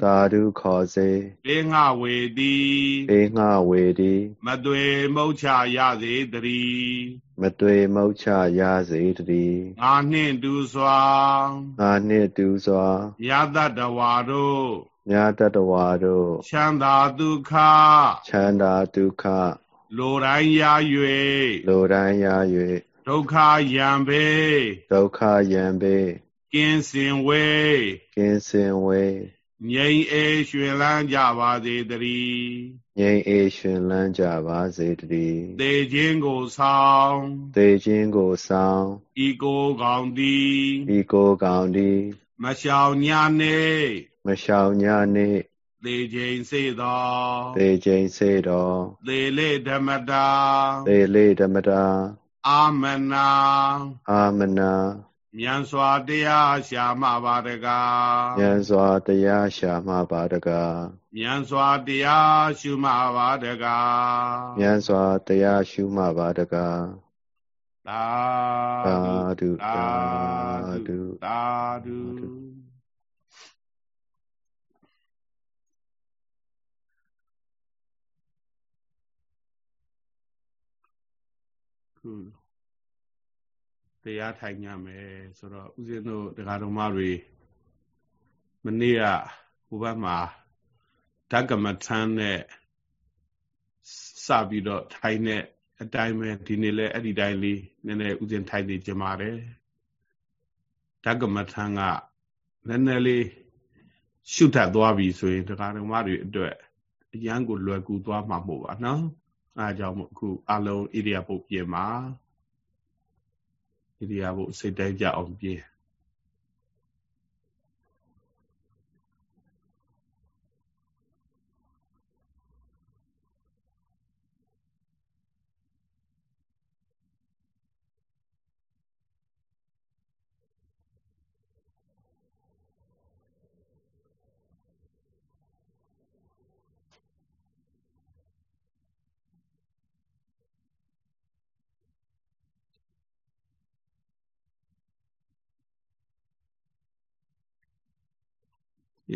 [SPEAKER 1] သာဓုခေါ်စေ
[SPEAKER 2] ပေငှဝေတိ
[SPEAKER 1] ပေငှဝေတိ
[SPEAKER 2] မသွေမုတ်ချရစေတည်း
[SPEAKER 1] မသွေမုတ်ချရစေတည်း
[SPEAKER 2] ငါနှင့်တူစွာ
[SPEAKER 1] ငါနှင့်တူစွာ
[SPEAKER 2] မြတ်တတဝါတို့
[SPEAKER 1] မြတ်တတဝါတို့
[SPEAKER 2] ချမ်းသာဒုက္ခ
[SPEAKER 1] ချမ်းသာဒုက္ခ
[SPEAKER 2] လိုတိုင်းရ၍
[SPEAKER 1] လိုတိုင်းရ၍
[SPEAKER 2] ဒုက္ခယံပေ
[SPEAKER 1] ဒုက္ခယံပေ
[SPEAKER 2] ကင်းစင်ဝေ
[SPEAKER 1] ကင်းစင်ဝေ
[SPEAKER 2] ငြိမ်အေရွှင်လန်းကြပါစေတည်း
[SPEAKER 1] ငြိမ်အေရွှင်လန်းကြပါစေတည်း
[SPEAKER 2] သေခြင်းကိုဆောင်
[SPEAKER 1] သေခြင်းကိုဆောင်
[SPEAKER 2] ဤကိုကောင်သည်
[SPEAKER 1] ဤကိုကောင်သည်
[SPEAKER 2] မရှောင်ညာနေ
[SPEAKER 1] မရှောင်ညာနေ
[SPEAKER 2] သေခြင်းစေသော
[SPEAKER 1] သေခြင်းစေတော်
[SPEAKER 2] သေလေဓမ္မတာ
[SPEAKER 1] သေလေဓမ္မတာ
[SPEAKER 2] အာမနာ
[SPEAKER 1] အာမနာ
[SPEAKER 2] မြန်စွာတရားရှာမှပါတကား
[SPEAKER 1] မြန်စွာတရားရှာမှပါတကား
[SPEAKER 2] မြန်စွာတရားရှုမှပါတကား
[SPEAKER 1] မြန်စွာတရားရှုမှပါတကား
[SPEAKER 2] သာ
[SPEAKER 1] ဓုသာဓု
[SPEAKER 2] သာဓု ခုတရားထိုင်ညမယ်ဆိုတော့ဦးဇင်းတို့တရားတော်မတွေမနေ့ကဟိုဘက်မှာဓကမထမ်းနဲ့စပြီးတော့ထိုင်တဲ့အတိုင်းပဲဒီနေ့လဲအဲ့ဒီတိုင်းလေးနည်းနည်းဦးဇင်းထိုင်နေကြပါတယ်ဓကမထမ်းကနည်းနည်းလေးရှုထပ်သွားပြီဆိုရင်တရားတော်မတွေအတွက်အရန်ကိုလွယ်ကူသွားမှာမဟုတ်ပါနော် အဲအကြောင်းမို့အခုအလုံးဣရိယာပုတ်ပြင်မှာဣရိယာပုတ်စိတ်တိုင်းကြအောင်ပြင်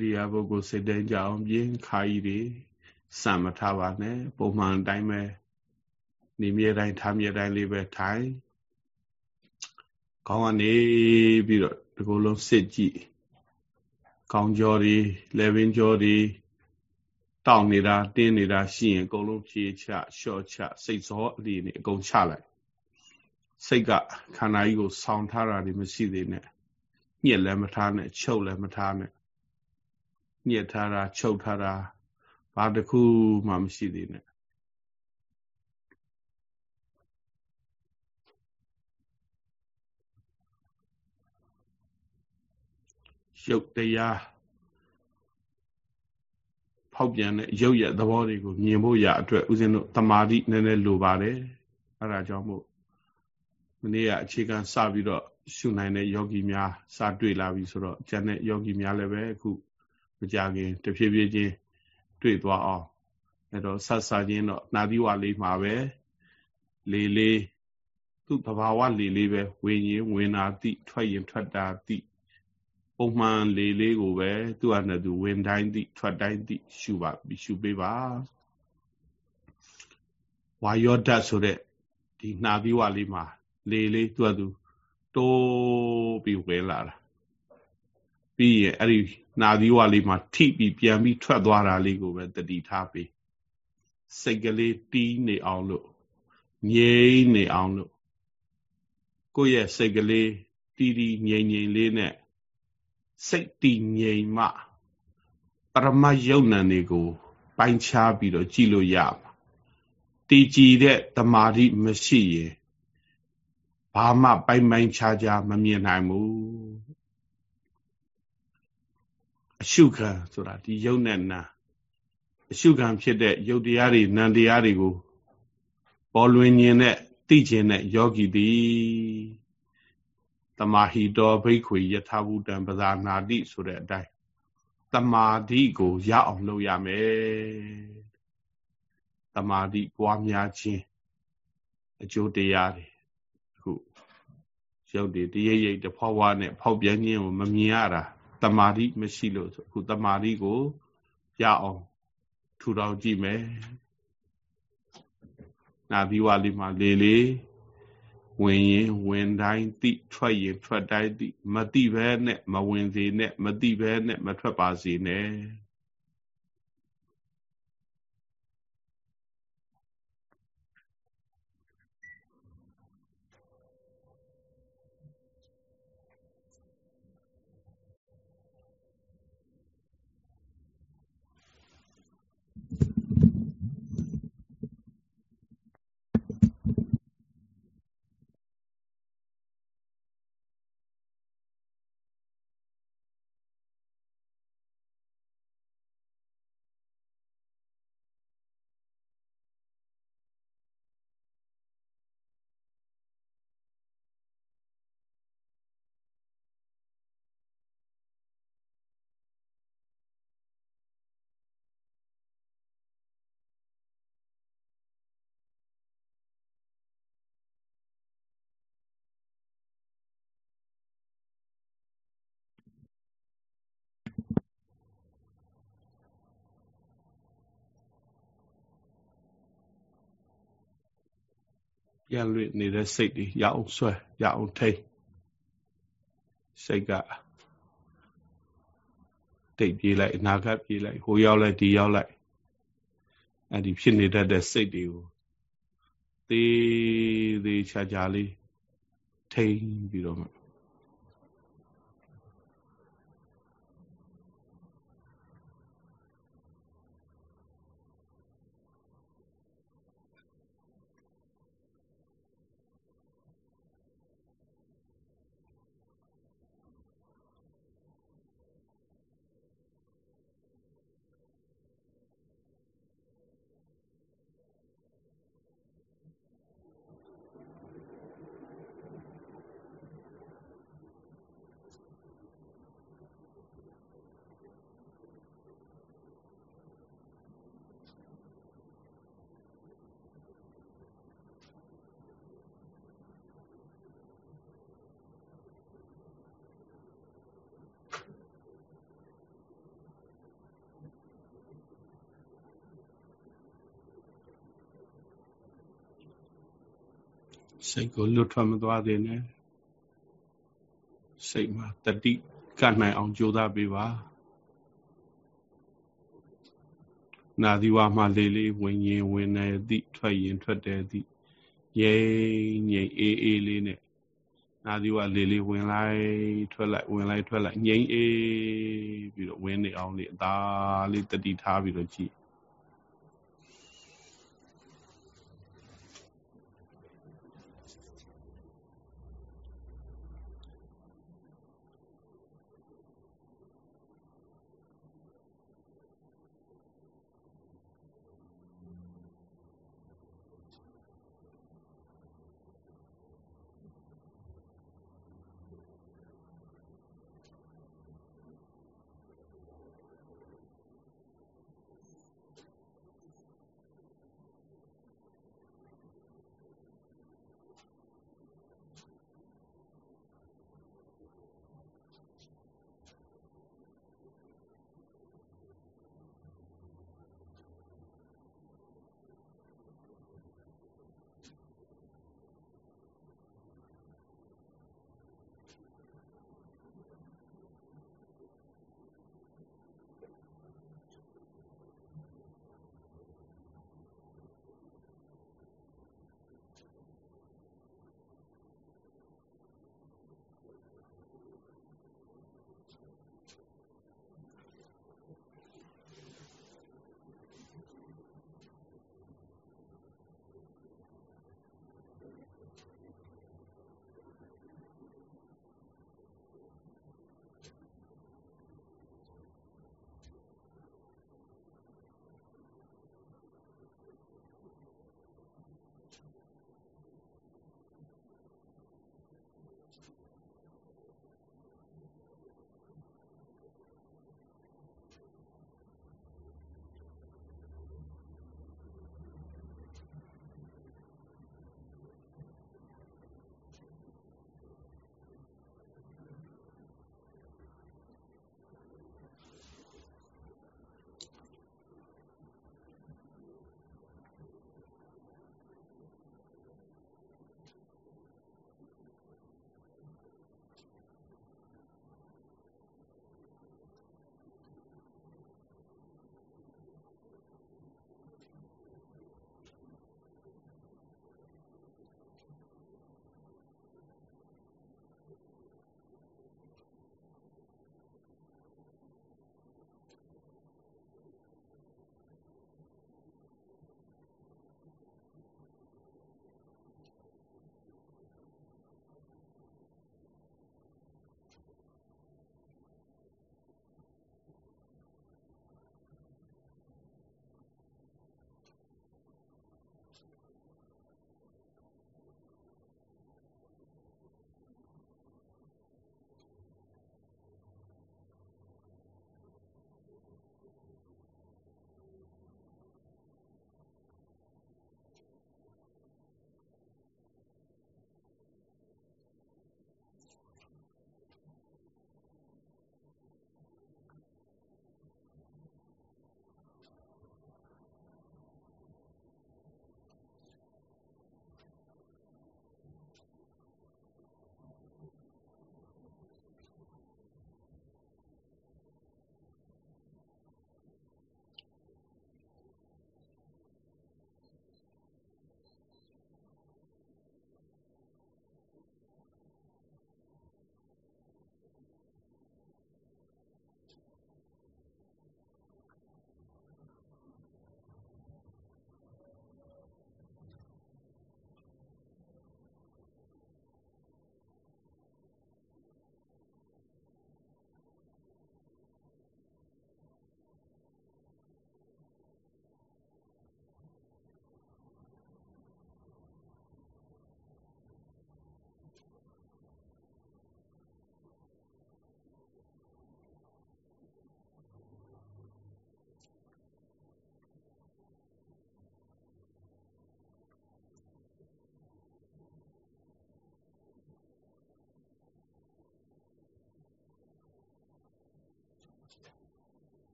[SPEAKER 2] ဣရိယာပုတ်ကိုစိတ်တိုင်းကြအောင်ပြင်းခါကြီးတွေစံမထားပါနဲ့ပုံမှန်အတိုင်းပဲနေမြဲတိုင်းထားမြဲတိုင်းလေးပဲထိုင်ခေါင်းကနေပြီးတော့ဒီကုလုံးစစ်ကြည့်ခေါင်းကြောတွေလက်ဝင်းကြောတွေတောင်းနေတာတင်းနေတာရှိရင်အကုန်လုံးဖြေချလျှော့ချစိတ်စောအလီနေအကုန်ချလိုက်စိတ်ကခန္ဓာကြီးကိုဆောင်းထားတာတွေမရှိသေးနဲ့ညှက်လည်းမထားနဲ့ချုပ်လည်းမထားနဲ့ ညှက်ထားတာချုပ်ထားတာဘာတစ်ခုမှမရှိသေးနဲ့ရုပ်တရားဖောက်ပြန်တဲ့ရုပ်ရဲ့သဘောတွေကိုမြင်ဖို့ရအတွက်ဦးဇင်းတို့တမာတိနည်းနည်းလိုပါတယ်အဲဒါကြောင့်မို့မနေ့ကအခြေခံစပြီးတော့ရှုနိုင်တဲ့ယောဂီများစတွေ့လာပြီဆိုတော့ကျန်တဲ့ယောဂီများလည်းပဲအခု မကြခင်တဖြည်းဖြည်းချင်းတွေ့သွားအောင်အဲတော့ဆက်စားချင်းတော့နာသီဝလေးမှာပဲလေလေးသူ့သဘာဝလေလေးပဲဝင်ရင်ဝင်တာတိထွက်ရင်ထွက်တာတိပုံမှန်လေလေးကိုပဲသူ့အနေနဲ့သူဝင်တိုင်းတိထွက်တိုင်းတိရှုပါရှုပေးပါဝါယောဓာတ်ဆိုတဲ့ဒီနှာသီးဝလေးမှာလေလေးသူ့အတူတိုးပြီးဝင်လာတာ ပြီးရင်အဲ့ဒီနှာသီးဝလေးမှာထိပြီးပြန်ပြီးထွက်သွားတာလေးကိုပဲတတိထားပေးစိတ်ကလေးတီးနေအောင်လို့ငြိမ့်နေအောင်လို့ကိုယ့်ရဲ့စိတ်ကလေးတီးတီးငြိမ်ငြိမ်လေးနဲ့စိတ်တည်ငြိမ်မှပရမယုံနံတွေကို ပိုင်းခြားပြီးတော့ကြည့်လို့ရမှာတည်ကြည်တဲ့တမာတိမရှိရင်ဘာမှပိုင်းပိုင်းခြားခြားမမြင်နိုင်ဘူး အရှုခံဆိုတာဒီယုံနဲ့နာအရှုခံဖြစ်တဲ့ယုတ်တရားတွေနံတရားတွေကိုပေါ်လွင်ခြင်းနဲ့သိခြင်းနဲ့ယောဂီသည်တမာဟိတောဘိက္ခွေယထာဘူတံပဇာနာတိဆိုတဲ့အတိုင်းတမာတိကိုရအောင်လုပ်ရမယ်တမာတိပွားများခြင်းအကျိုးတရားတွေအခုရုပ်တွေတရိပ်ရိပ်တဖွာဖွာနဲ့ဖောက်ပြန်ခြင်းကိုမမြင်ရတာ တမာတိမရှိလို့ဆိုအခုတမာတိကိုရအောင်ထူထောင်ကြည့်မယ်နာသီဝလေးမှာလေးလေးဝင်ရင်ဝင်တိုင်းသိထွက်ရင်ထွက်တိုင်းသိမသိဘဲနဲ့မဝင်စေနဲ့မသိဘဲနဲ့မထွက်ပါစေနဲ့ ရလွင့်နေတဲ့စိတ်တွေရအောင်ဆွဲရအောင်ထိတ်စိတ်ကတိတ်ပြေးလိုက်အနာဂတ်ပြေးလိုက်ဟိုရောက်လိုက်ဒီရောက်လိုက်အဲ့ဒီဖြစ်နေတတ်တဲ့စိတ်တွေကိုသေးသေးချာချာလေးထိန်ပြီးတော့ စိတ်ကိုလွတ်ထွက်မသွားသေးနဲ့စိတ်မှာတတိကနိုင်အောင်ကြိုးစားပေးပါနာသီဝမှလေးလေးဝင်ရင်ဝင်နေသည့်ထွက်ရင်ထွက်တယ်သည့်ငြိမ်ငြိမ်အေးအေးလေးနဲ့နာသီဝလေးလေးဝင်လိုက်ထွက်လိုက်ဝင်လိုက်ထွက်လိုက်ငြိမ်အေးပြီးတော့ဝင်နေအောင်လေးအသာလေးတတိထားပြီးတော့ကြည့်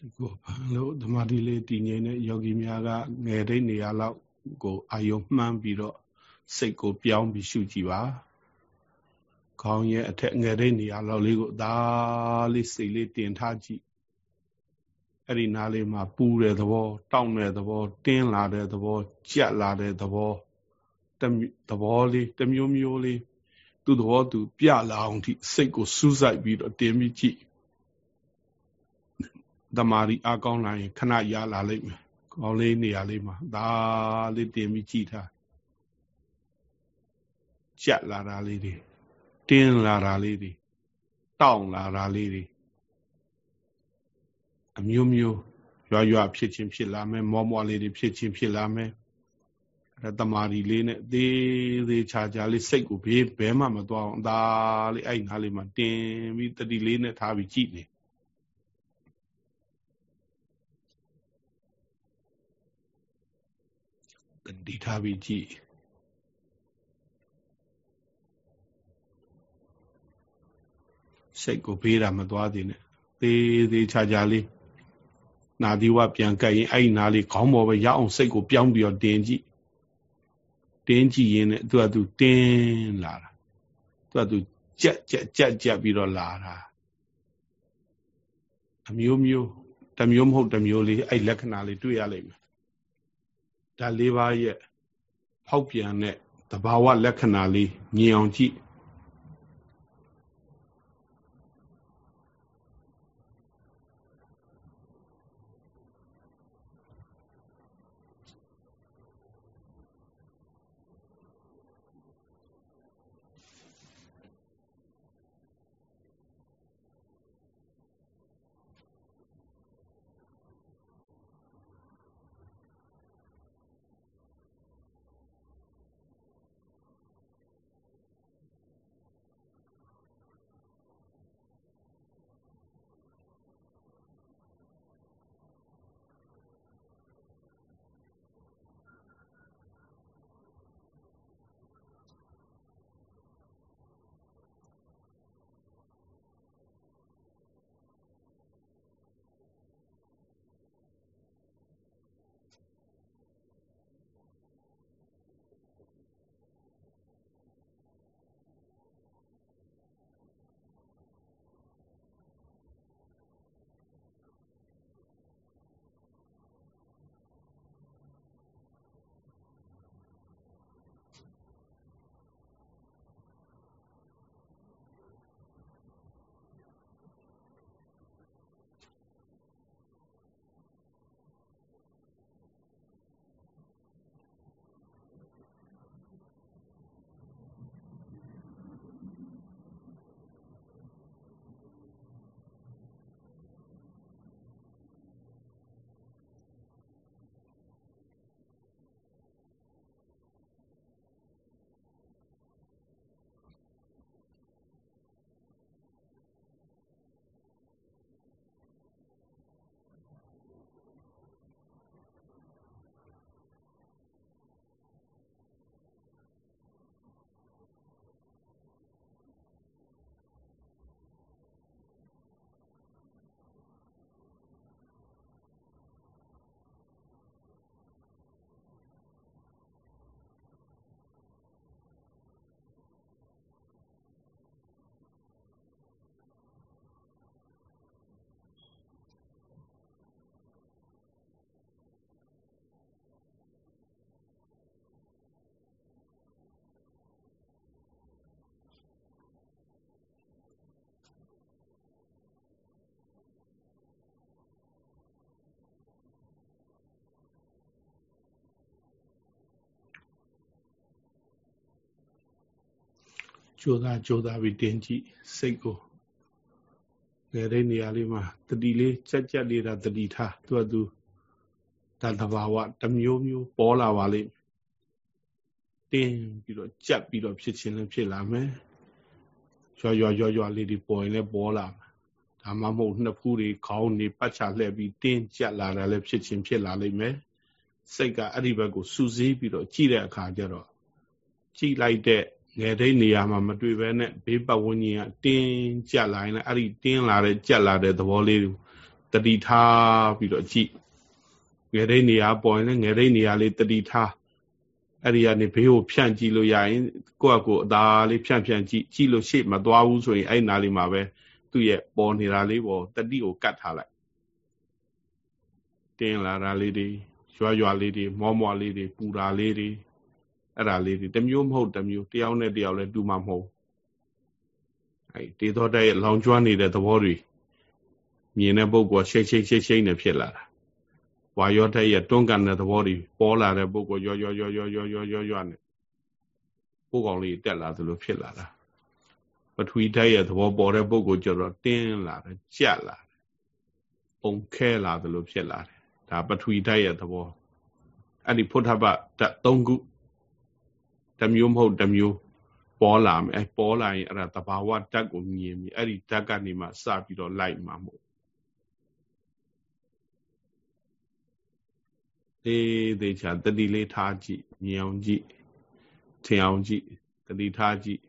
[SPEAKER 2] စိတ်ကိုဖန်လို့ဓမ္မတိလေးတည်ငြိမ်တဲ့ယောဂီများကငယ်တဲ့နေရာလောက်ကိုအာယုံမှန်းပြီးတော့စိတ်ကိုပြောင်းပြီးရှုကြည့်ပါခေါင်းရဲ့အထက်ငယ်တဲ့နေရာလောက်လေးကိုဒါလေးစိတ်လေးတင်ထားကြည့်အဲ့ဒီနားလေးမှာပူတဲ့သဘော တောင့်တဲ့သဘော တင်းလာတဲ့သဘောကြက်လာတဲ့သဘောတသဘောလေးတမျိုးမျိုးလေးသူ့သဘောသူပြလာအောင်ထိစိတ်ကိုစူးစိုက်ပြီးတော့တင်ပြီးကြည့် တမာရီအကောင်းလာရင်ခဏရလာလိမ့်မယ်ကောင်းလေးနေရာလေးမှာဒါလေးတင်ပြီးကြည့်ထားကြက်လာတာလေးတွေတင်းလာတာလေးတွေတောင့်လာတာလေးတွေအမျိုးမျိုးရွာရွာဖြစ်ချင်းဖြစ်လာမယ်မောမောလေးတွေဖြစ်ချင်းဖြစ်လာမယ်အဲတမာရီလေးနဲ့သေးသေးချာချာလေးစိတ်ကိုဘေးဘဲမှမသွားအောင်ဒါလေးအဲ့နားလေးမှာတင်ပြီးတတိလေးနဲ့ထားပြီးကြည့်နေ တတိထားပြီးကြည့်စိတ်ကိုဘေးတာမသွားသေးနဲ့သေးသေးချာချာလေးနာသီဝပြန်ကပ်ရင်အဲ့ဒီနားလေးခေါင်းပေါ်ပဲရအောင်စိတ်ကိုပြောင်းပြီးတော့တင်ကြည့်တင်းကြည့်ရင်လည်းသူကသူတင်းလာတာသူကသူကြက်ကြက်ကြက်ကြက်ပြီးတော့လာတာအမျိုးမျိုးတမျိုးမဟုတ်တမျိုးလေးအဲ့လက္ခဏာလေးတွေ့ရလိမ့်မယ် ဒါလေးပါးရဲ့ဖောက်ပြန်တဲ့သဘာဝလက္ခဏာလေးမြင်အောင်ကြည့် ကြိုးစားကြိုးစားပြီးတင်ကြည့်စိတ်ကိုငယ်တဲ့နေရာလေးမှာတတိလေးကြက်ကြက်လေးတာတတိထားသူကသူဒါတဘာဝတမျိုးမျိုးပေါ်လာပါလိမ့်တင်းပြီးတော့ကြက်ပြီးတော့ဖြစ်ခြင်းလည်းဖြစ်လာမယ်ရွရွရွရွလေးတွေပေါ်ရင်လည်းပေါ်လာမယ်ဒါမှမဟုတ်နှစ်ဖူးတွေခေါင်းတွေပတ်ချလှည့်ပြီးတင်းကြက်လာတာလည်းဖြစ်ခြင်းဖြစ်လာလိမ့်မယ်စိတ်ကအဲ့ဒီဘက်ကိုစူးစီးပြီးတော့ကြည့်တဲ့အခါကျတော့ကြည့်လိုက်တဲ့ ငယ်တဲ့နေရာမှာမတွေ့ဘဲနဲ့ဘေးပတ်ဝန်းကျင်ကတင်းကြက်လာရင်လည်းအဲ့ဒီတင်းလာတဲ့ကြက်လာတဲ့သဘောလေးကိုတတိထားပြီးတော့ကြည့်ငယ်တဲ့နေရာပေါ်ရင်လည်းငယ်တဲ့နေရာလေးတတိထားအဲ့ဒီကနေဘေးကိုဖြန့်ကြည့်လို့ရရင်ကိုယ့်အကိုအသာလေးဖြန့်ဖြန့်ကြည့်ကြည့်လို့ရှေ့မသွားဘူးဆိုရင်အဲ့နားလေးမှာပဲသူ့ရဲ့ပေါ်နေတာလေးပေါ်တတိကိုကတ်ထားလိုက်တင်းလာတာလေးတွေရွာရွာလေးတွေမောမောလေးတွေပူတာလေးတွေ အဲ့ဒါလေးတွေတမျိုးမဟုတ်တမျိုးတယောက်နဲ့တယောက်လည်းတူမှာမဟုတ်အဲ့တေသောတဲ့လောင်ကျွမ်းနေတဲ့သဘောတွေမြင်တဲ့ပုဂ္ဂိုလ်ရှိတ်ရှိတ်ရှိတ်ရှိတ်နဲ့ဖြစ်လာတာဝါရောတဲ့ရဲ့တွန်းကန်တဲ့သဘောတွေပေါ်လာတဲ့ပုဂ္ဂိုလ်ရောရောရောရောရောရောရောရောနဲ့ပုဂ္ဂိုလ်လေးတက်လာသလိုဖြစ်လာတာပထဝီဓာတ်ရဲ့သဘောပေါ်တဲ့ပုဂ္ဂိုလ်ကျတော့တင်းလာတယ်ကြက်လာတယ်ပုံခဲလာသလိုဖြစ်လာတယ်ဒါပထဝီဓာတ်ရဲ့သဘောအဲ့ဒီဖုထဘဓာတ်၃ခု တမျိုးမဟုတ်တမျိုးပေါ်လာမယ်အဲပေါ်လာရင်အဲ့ဒါတဘာဝဓာတ်ကိုမြင်ပြီးအဲ့ဒီဓာတ်ကနေမှစပြီးတော့လိုက်မှာမို့သေးသေးချာတတိလေးထားကြည့်မြင်အောင်ကြည့်ထင်အောင်ကြည့်တတိထားကြည့်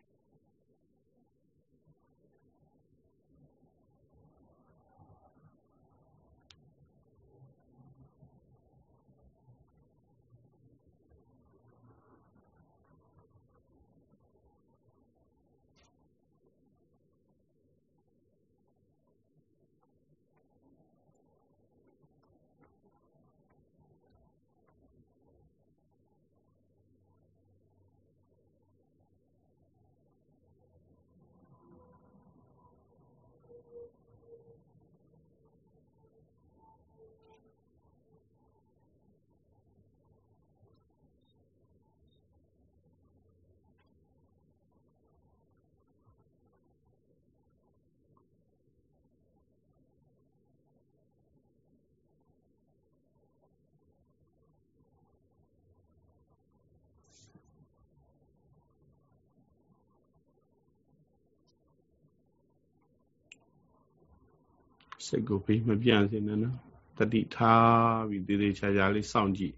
[SPEAKER 2] စိတ်ကိုဘေးမပြန့်စေနဲ့နော်တတိထားပြီးသေးသေးချာချာလေးစောင့်ကြည့်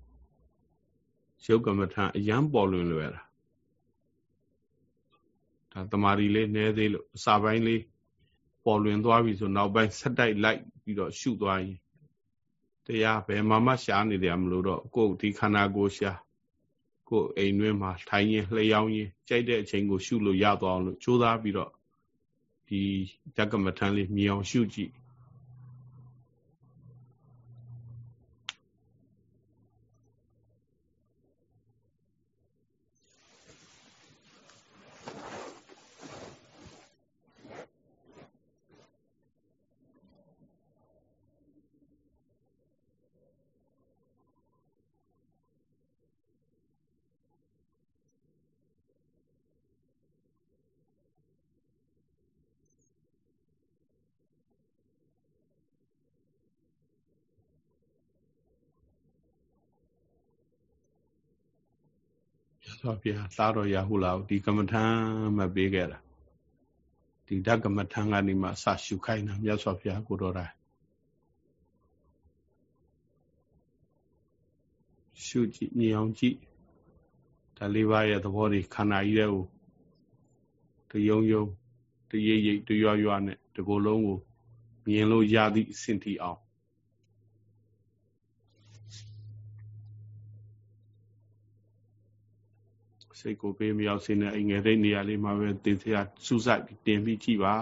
[SPEAKER 2] ရုပ်ကမ္မထံအယံပေါ်လွင်လွယ်တာဒါတမာရီလေးနည်းသေးလို့အစာပိုင်းလေးပေါ်လွင်သွားပြီဆိုနောက်ပိုင်းဆက်တိုက်လိုက်ပြီးတော့ရှုသွားရင်တရားဘယ်မှာမှရှားနေတယ်မလို့တော့ကိုယ်ဒီခန္ဓာကိုယ်ရှားကိုယ်အိမ်တွင်းမှာထိုင်ရင်လျှောင်းရင်ကြိုက်တဲ့အချိန်ကိုရှုလို့ရသွားအောင်လို့ကြိုးစားပြီးတော့ဒီဓကမထံလေးမြင်အောင်ရှုကြည့် ဆိုပြသားတော်ရဟုလာဒီကမ္မထံမပေးခဲ့တာဒီဓကမ္မထံကနေမှစရှုခိုင်းတာမြတ်စွာဘုရားကိုတော်တိုင်ရှုကြည့်မြင်အောင်ကြည့်ဒါလေးပါးရဲ့သဘောတွေခန္ဓာကြီးတဲ့ကိုတယုံယုံတရိပ်ရိပ်တရွရွနဲ့တကိုယ်လုံးကိုမြင်လို့ရသည့်အဆင့်ထိအောင် စိတ်ကိုပေးမရောက်စေနဲ့အိမ်ငယ်တဲ့နေရာလေးမှာပဲတင်စရာစူးစိုက်ပြီးတင်ပြီးကြည့်ပါ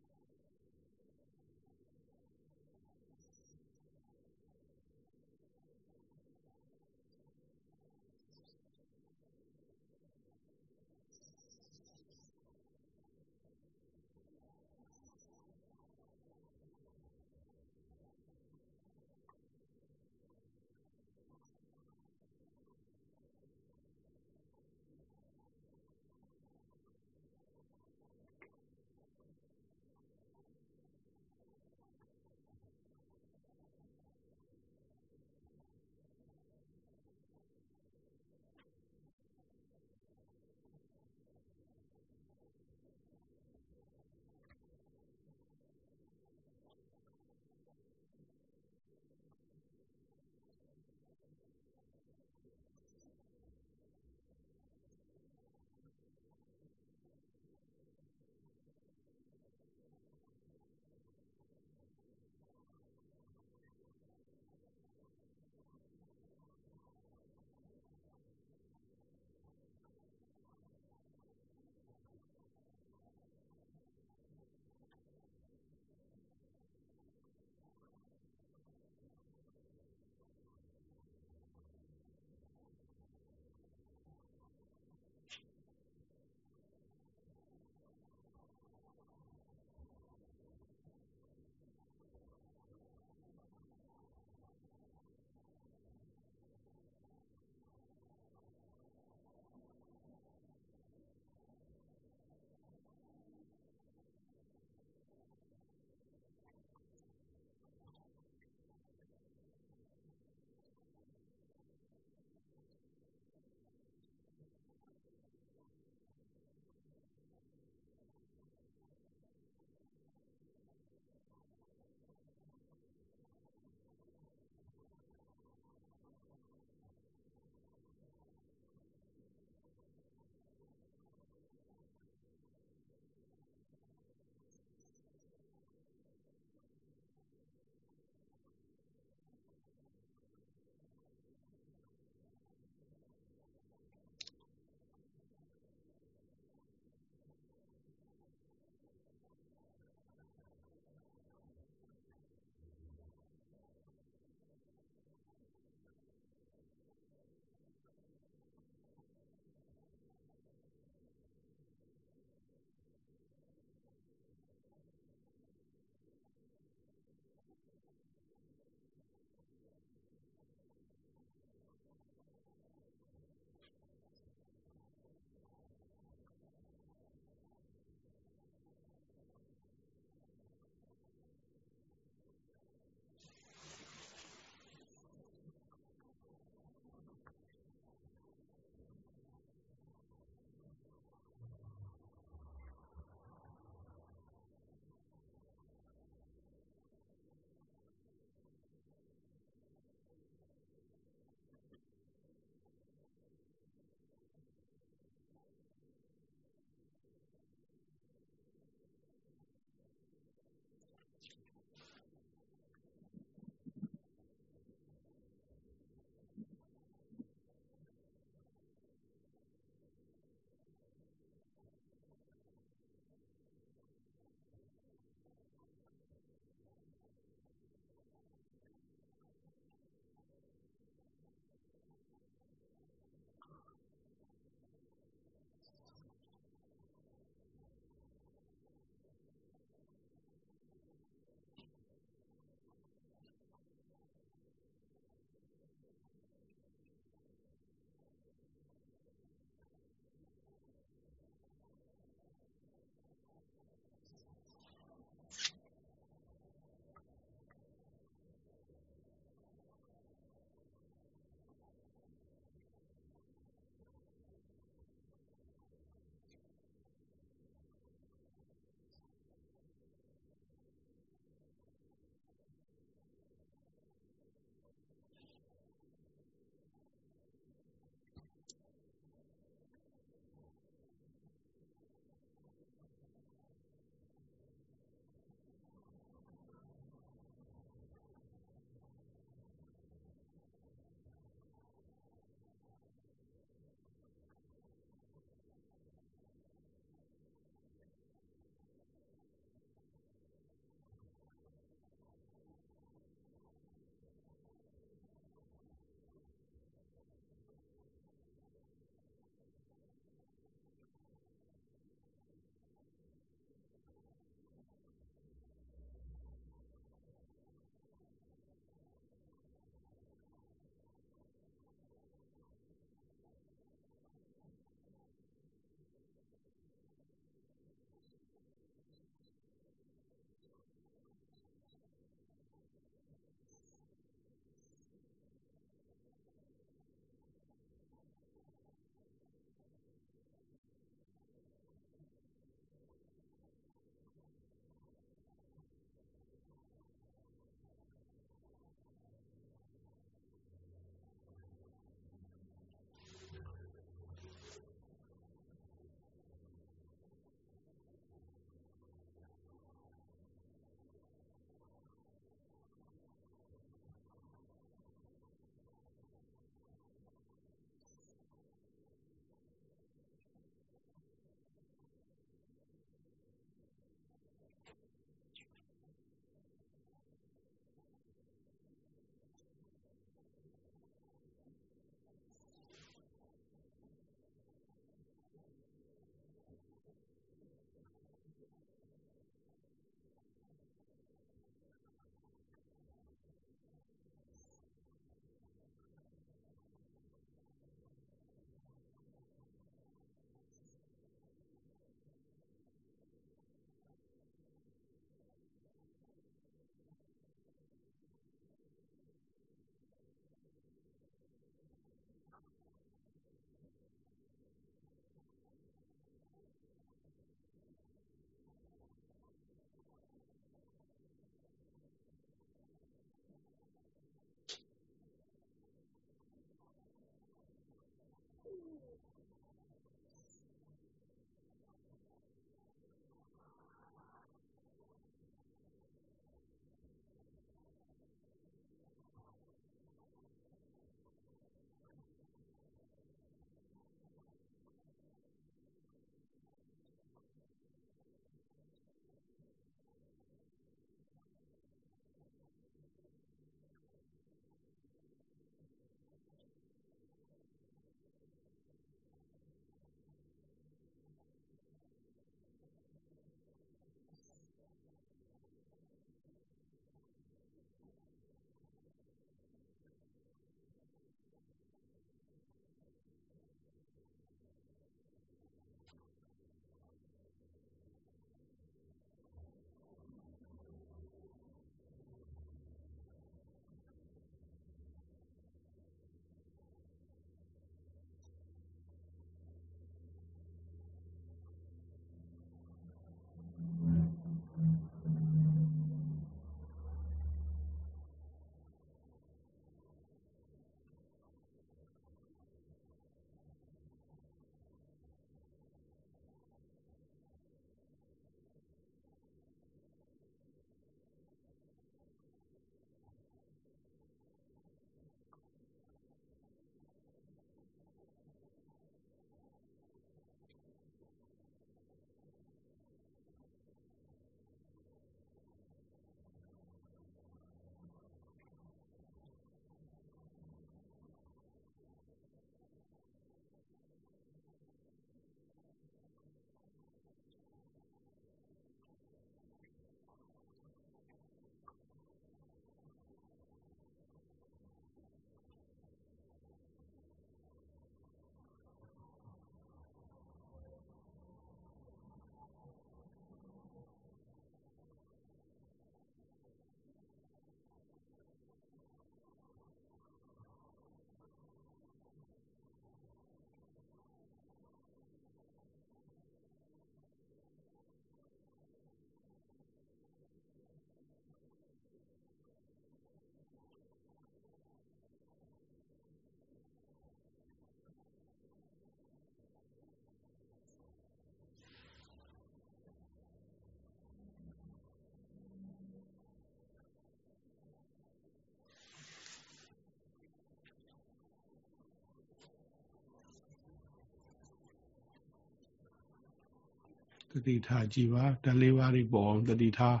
[SPEAKER 2] တတိထားကြည်ပါဓာတ်လေးပါးတွေပေါ်အောင်တတိထား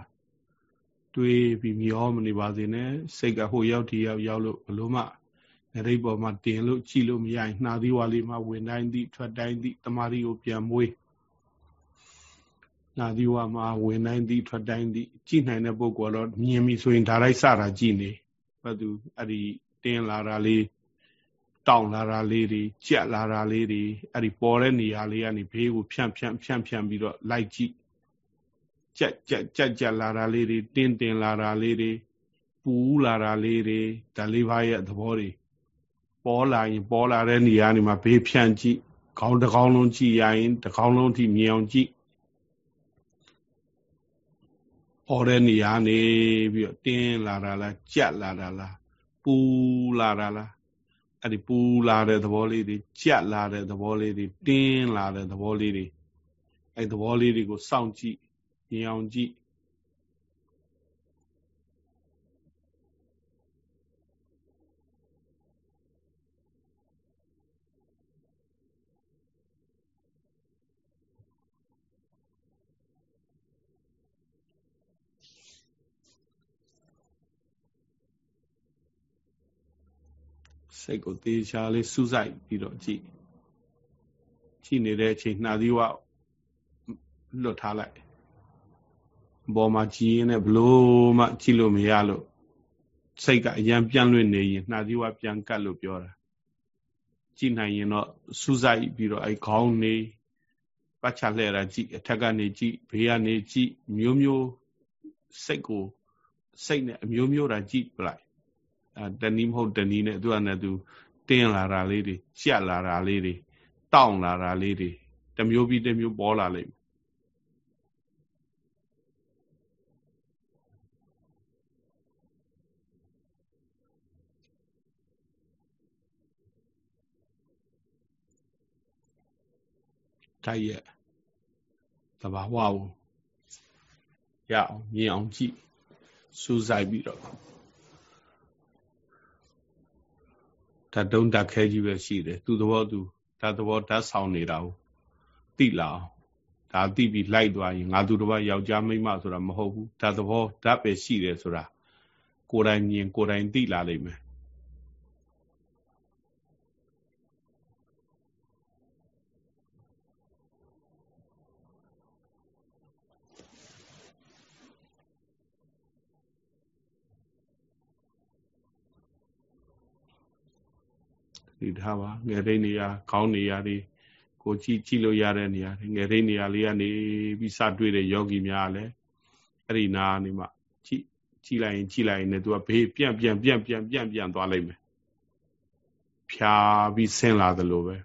[SPEAKER 2] တွေးပြီးမျောမနေပါစေနဲ့စိတ်ကဟိုရောက်ဒီရောက်ရောက်လို့ဘလို့မှငရိပ်ပေါ်မှာတင်လို့ကြည့်လို့မရရင်နှာသီးဝါလေးမှာဝင်တိုင်းသည့်ထွက်တိုင်းသည့်တမာရီကိုပြန်မွေးနာသီဝါမှာဝင်တိုင်းသည့်ထွက်တိုင်းသည့်ကြည့်နိုင်တဲ့ပုဂ္ဂိုလ်တော့မြင်ပြီဆိုရင်ဒါလိုက်စတာကြည့်နေဘာသူအဲ့ဒီတင်းလာတာလေး တောင့်လာတာလေးတွေကြက်လာတာလေးတွေအဲ့ဒီပေါ်တဲ့နေရာလေးကနေဘေးကိုဖြန့်ဖြန့်ဖြန့်ဖြန့်ပြီးတော့လိုက်ကြည့်ကြက်ကြက်ကြက်ကြက်လာတာလေးတွေတင်းတင်းလာတာလေးတွေပူလာတာလေးတွေဒါလေးပါးရဲ့သဘောတွေပေါ်လာရင်ပေါ်လာတဲ့နေရာနေမှာဘေးဖြန့်ကြည့်ခေါင်းတစ်ခေါင်းလုံးကြည့်ရရင်တစ်ခေါင်းလုံးထိမြင်အောင်ကြည့်ပေါ်တဲ့နေရာနေပြီးတော့တင်းလာတာလားကြက်လာတာလားပူလာတာလား အဲ့ဒီပူလာတဲ့သဘောလေးတွေကြက်လာတဲ့သဘောလေးတွေတင်းလာတဲ့သဘောလေးတွေအဲ့သဘောလေးတွေကိုစောင့်ကြည့်မြင်အောင်ကြည့် စိတ်ကိုတေချာလေးစူးစိုက်ပြီးတော့ကြည့်ကြည့်နေတဲ့အချိန်နှာသီးဝလွတ်ထားလိုက်ဘောမှာကြည်ရင်လည်းဘလို့မှကြည့်လို့မရလို့စိတ်ကအရန်ပြန့်လွင့်နေရင်နှာသီးဝပြန်ကတ်လို့ပြောတာကြည့်နိုင်ရင်တော့စူးစိုက်ပြီးတော့အဲခေါင်းနေပတ်ချလှဲ့တာကြည့်အထက်ကနေကြည့်ဘေးကနေကြည့်မျိုးမျိုးစိတ်ကိုစိတ်နဲ့အမျိုးမျိုးတာကြည့်ပလိုက်အဲ တနည်းမဟုတ်တနည်းနဲ့သူကလည်းသူတင်းလာတာလေးတွေကြက်လာတာလေးတွေတောင့်လာတာလေးတွေတမျိုးပြီးတမျိုးပေါ်လာလိမ့်မယ်တိုက်ရဲ့သဘာဝကိုရအောင်မြင်အောင်ကြည့်စူးစိုက်ပြီးတော့ ဓာတ်တုံးဓာတ်ခဲကြီးပဲရှိတယ်သူသဘောသူဓာတ်သဘောဓာတ်ဆောင်နေတာကိုသိလာအောင်ဒါသိပြီးလိုက်သွားရင်ငါသူတစ်ပါးယောက်ျားမိန်းမဆိုတာမဟုတ်ဘူးဓာတ်သဘောဓာတ်ပဲရှိတယ်ဆိုတာကိုယ်တိုင်မြင်ကိုယ်တိုင်သိလာလိမ့်မယ် ဒီထားပါငယ်ရိတ်နေရာခေါင်းနေရာတွေကိုကြည့်ကြည့်လို့ရတဲ့နေရာတွေငယ်ရိတ်နေရာလေးကနေပြီးစတွေ့တဲ့ယောဂီများလည်းအဲ့ဒီနာနေမှကြည့်ကြည့်လိုက်ရင်ကြည့်လိုက်ရင်လည်းသူကဘေးပြန့်ပြန့်ပြန့်ပြန့်ပြန့်ပြန့်သွားလိမ့်မယ်ဖြာပြီးဆင်းလာသလိုပဲ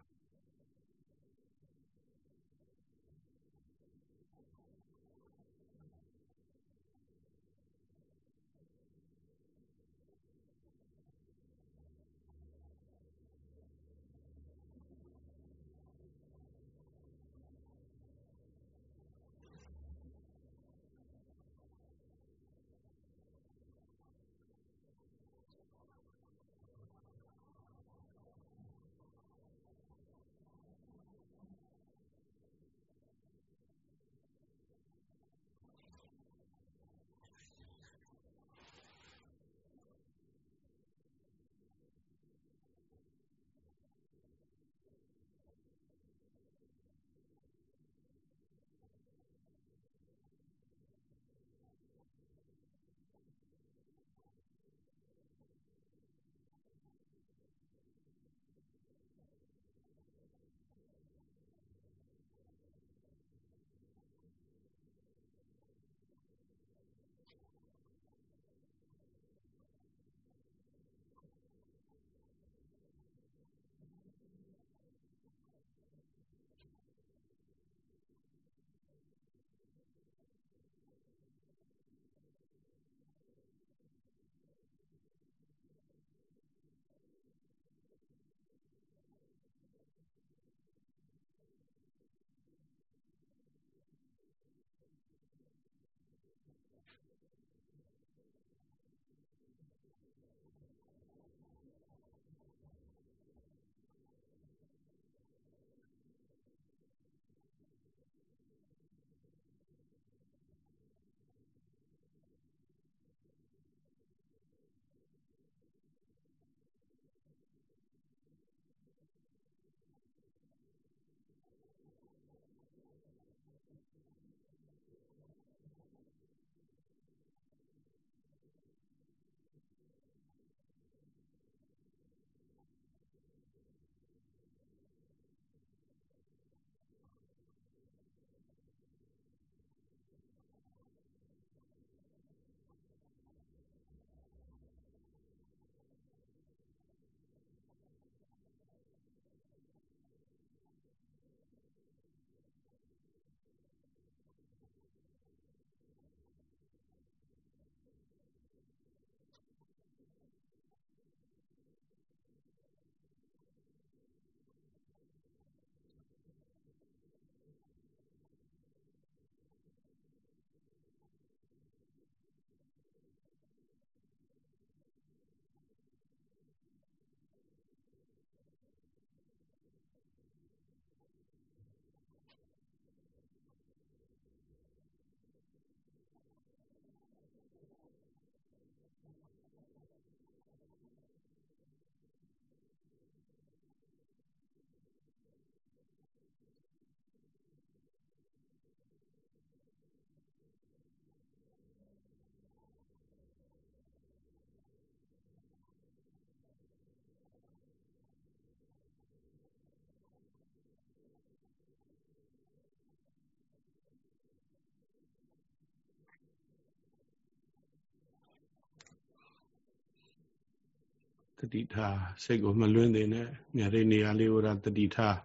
[SPEAKER 2] တတိထားစိတ်ကိုမလွင်းသေးနဲ့ငယ်တဲ့နေရာလေးကိုတတိထား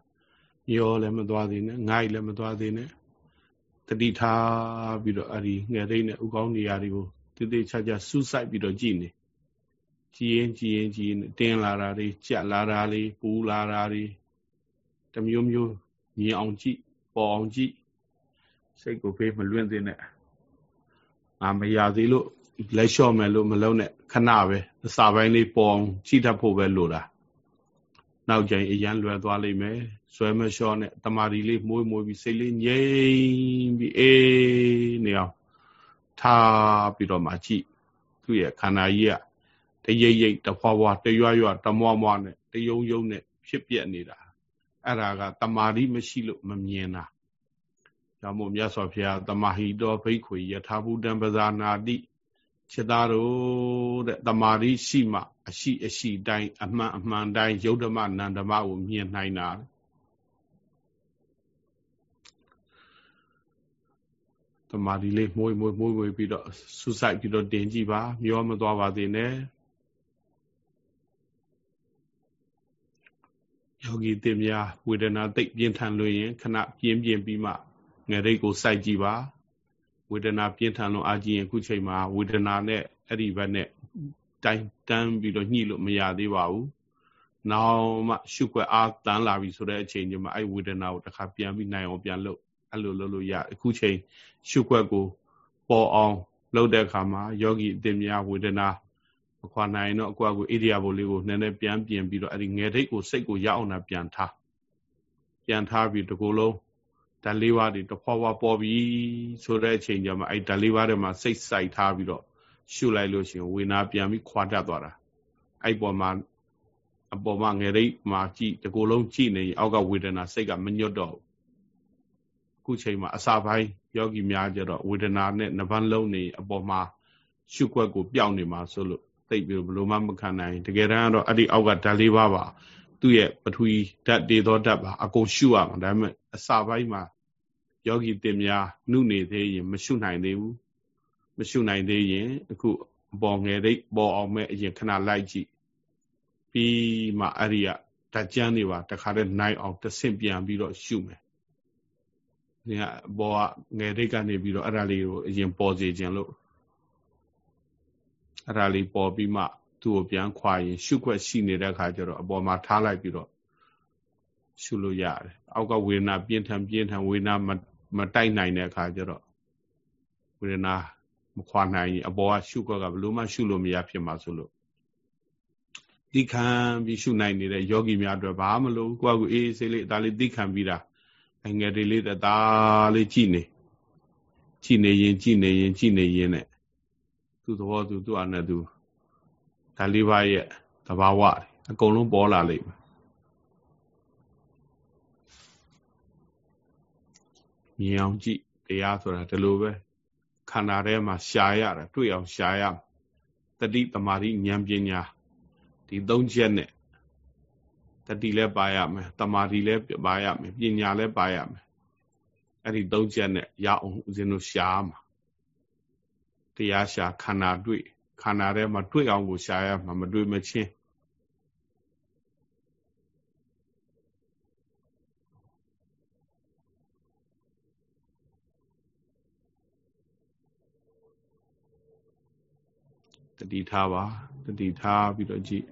[SPEAKER 2] ရောလည်းမသွားသေးနဲ့ငိုက်လည်းမသွားသေးနဲ့တတိထားပြီးတော့အဲ့ဒီငယ်တဲ့နဲ့ဥကောင်းနေရာတွေကိုတိတိကျကျစူးစိုက်ပြီးတော့ကြည်နေကြည်ရင်ကြည်ရင်ကြည်ရင်တင်းလာတာတွေကြက်လာတာတွေပူလာတာတွေတမျိုးမျိုးမြင်အောင်ကြည့်ပေါ်အောင်ကြည့်စိတ်ကိုဖေးမလွင့်သေးနဲ့အာမရသေးလို့ လက်လျှော့မယ်လို့မလုံးနဲ့ခဏပဲအစာပိုင်းလေးပေါ်အောင်ကြည့်တတ်ဖို့ပဲလိုတာနောက်ကျရင်အရန်လွယ်သွားလိမ့်မယ်ဆွဲမလျှော့နဲ့တမာဒီလေးမွေးမွေးပြီးစိတ်လေးငြိမ်ပြီးအေးနေအောင်ထားပြီးတော့မှကြည့်သူ့ရဲ့ခန္ဓာကြီးကတရိပ်ရိပ်တဖွာဖွာတရွရွတမွားမွားနဲ့တယုံယုံနဲ့ဖြစ်ပြက်နေတာအဲ့ဒါကတမာတိမရှိလို့မမြင်တာဒါမို့မြတ်စွာဘုရားတမဟိတောဘိက္ခွေယထာဘူတံပဇာနာတိ ခြေသားတို့တဲ့တမာတိရှိမှအရှိအရှိတိုင်းအမှန်အမှန်တိုင်းယုတ်ဓမ္မနန္ဓမ္မကိုမြင်နိုင်တာတမာတိလေးမွေးမွေးမွေးမွေးပြီးတော့ဆူဆိုင်ပြီးတော့တင်ကြည့်ပါမျောမသွားပါသေးနဲ့ယောဂီတင်များဝေဒနာသိပ်ပြင်းထန်လို့ရင်ခဏပြင်းပြင်းပြီးမှငရိတ်ကိုစိုက်ကြည့်ပါ ဝေဒနာပြင်းထန်လို့အာကြည့်ရင်ခုချိန်မှာဝေဒနာနဲ့အဲ့ဒီဘက်နဲ့တိုင်းတန်းပြီးတော့ညှိလို့မရသေးပါဘူး။နောက်မှရှုွက်အားတန်းလာပြီဆိုတဲ့အချိန်ကျမှအဲ့ဝေဒနာကိုတစ်ခါပြန်ပြီးနိုင်အောင်ပြန်လုပ်အဲ့လိုလုပ်လို့ရအခုချိန်ရှုွက်ကိုပေါ်အောင်လုပ်တဲ့အခါမှာယောဂီအတင်များဝေဒနာမခွာနိုင်တော့အကွာကိုဣရိယာပုလေးကိုနည်းနည်းပြန်ပြင်ပြီးတော့အဲ့ဒီငယ်ထိတ်ကိုစိတ်ကိုရအောင်တာပြန်ထားပြန်ထားပြီးဒီကိုယ်လုံး ဓာတ်လေးပါးတွေတဖွာဖွာပေါ်ပြီဆိုတဲ့အချိန်ကျမှအဲ့ဓာတ်လေးပါးတွေမှာစိတ်ဆိုင်ထားပြီးတော့ရှုလိုက်လို့ရှိရင်ဝေနာပြန်ပြီးခွာတတ်သွားတာအဲ့ပေါ်မှာအပေါ်မှာငယ်ရိပ်မှာကြည့်ဒီကိုယ်လုံးကြည့်နေရင်အောက်ကဝေဒနာစိတ်ကမညွတ်တော့ခုချိန်မှာအစာပိုင်းယောဂီများကြတော့ဝေဒနာနဲ့နှပန်းလုံးနေအပေါ်မှာရှုွက်ကိုပျောက်နေမှာဆိုလို့သိပြီးဘလို့မှမခံနိုင်တကယ်တမ်းကတော့အဲ့ဒီအောက်ကဓာတ်လေးပါးပါ သူ့ရဲ့ပထဝီဓာတ်တေသောဓာတ်ပါအကုန်ရှုရမှာဒါပေမဲ့အစာပိုင်းမှာယောဂီတင်များနှုနေသေးရင် မရှုနိုင်သေးဘူးမရှုနိုင်သေးရင်အခုပေါ်ငယ်တိတ်ပေါ်အောင်မဲ့အရင်ခဏလိုက်ကြည့်ပြီးမှအဲ့ဒီကဓာတ်ကြမ်းတွေပါတခါတည်းနိုင်အောင်တဆင့်ပြန်ပြီးတော့ရှုမယ်ဒီကပေါ်ကငယ်တိတ်ကနေပြီးတော့အဲ့ဒါလေးကိုအရင်ပေါ်စေခြင်းလို့အဲ့ဒါလေးပေါ်ပြီးမှ သူ့ကိုပြန်ခွာရင်ရှုခွက်ရှိနေတဲ့အခါကျတော့အပေါ်မှာထားလိုက်ပြီးတော့ရှုလို့ရတယ်အောက်ကဝေဒနာပြင်းထန်ပြင်းထန်ဝေဒနာမမတိုက်နိုင်တဲ့အခါကျတော့ဝေဒနာမခွာနိုင်ရင်အပေါ်ကရှုခွက်ကဘလို့မှရှုလို့မရဖြစ်မှာဆိုလို့သိခံပြီးရှုနိုင်နေတဲ့ယောဂီများအတွက်ဘာမလို့ကိုယ့်ကိုအေးအေးဆေးလေးဒါလေးသိခံပြီးတာအငယ်လေးလေးဒါလေးကြည်နေကြည်နေရင်ကြည်နေရင်ကြည်နေရင်နဲ့သူ့သဘောသူသူ့အနဲ့သူ ဒါလေးပါးရဲ့သဘာဝအကုန်လုံးပေါ်လာလိမ့်မယ်မြင်အောင်ကြည့်တရားဆိုတာဒီလိုပဲခန္ဓာထဲမှာရှားရတာတွေ့အောင်ရှားရတတိတမာတိဉာဏ်ပညာဒီသုံးချက်နဲ့တတိလည်းပါရမယ်တမာတိလည်းပါရမယ်ပညာလည်းပါရမယ်အဲ့ဒီသုံးချက်နဲ့ရအောင်ဦးဇင်းတို့ရှားမှာတရားရှာခန္ဓာတွေ့ ခန္ဓာထဲမှာတွေ့အောင်ကိုရှားရမှာမတွေ့မချင်းတတိထားပါတတိထားပြီးတော့ကြည့်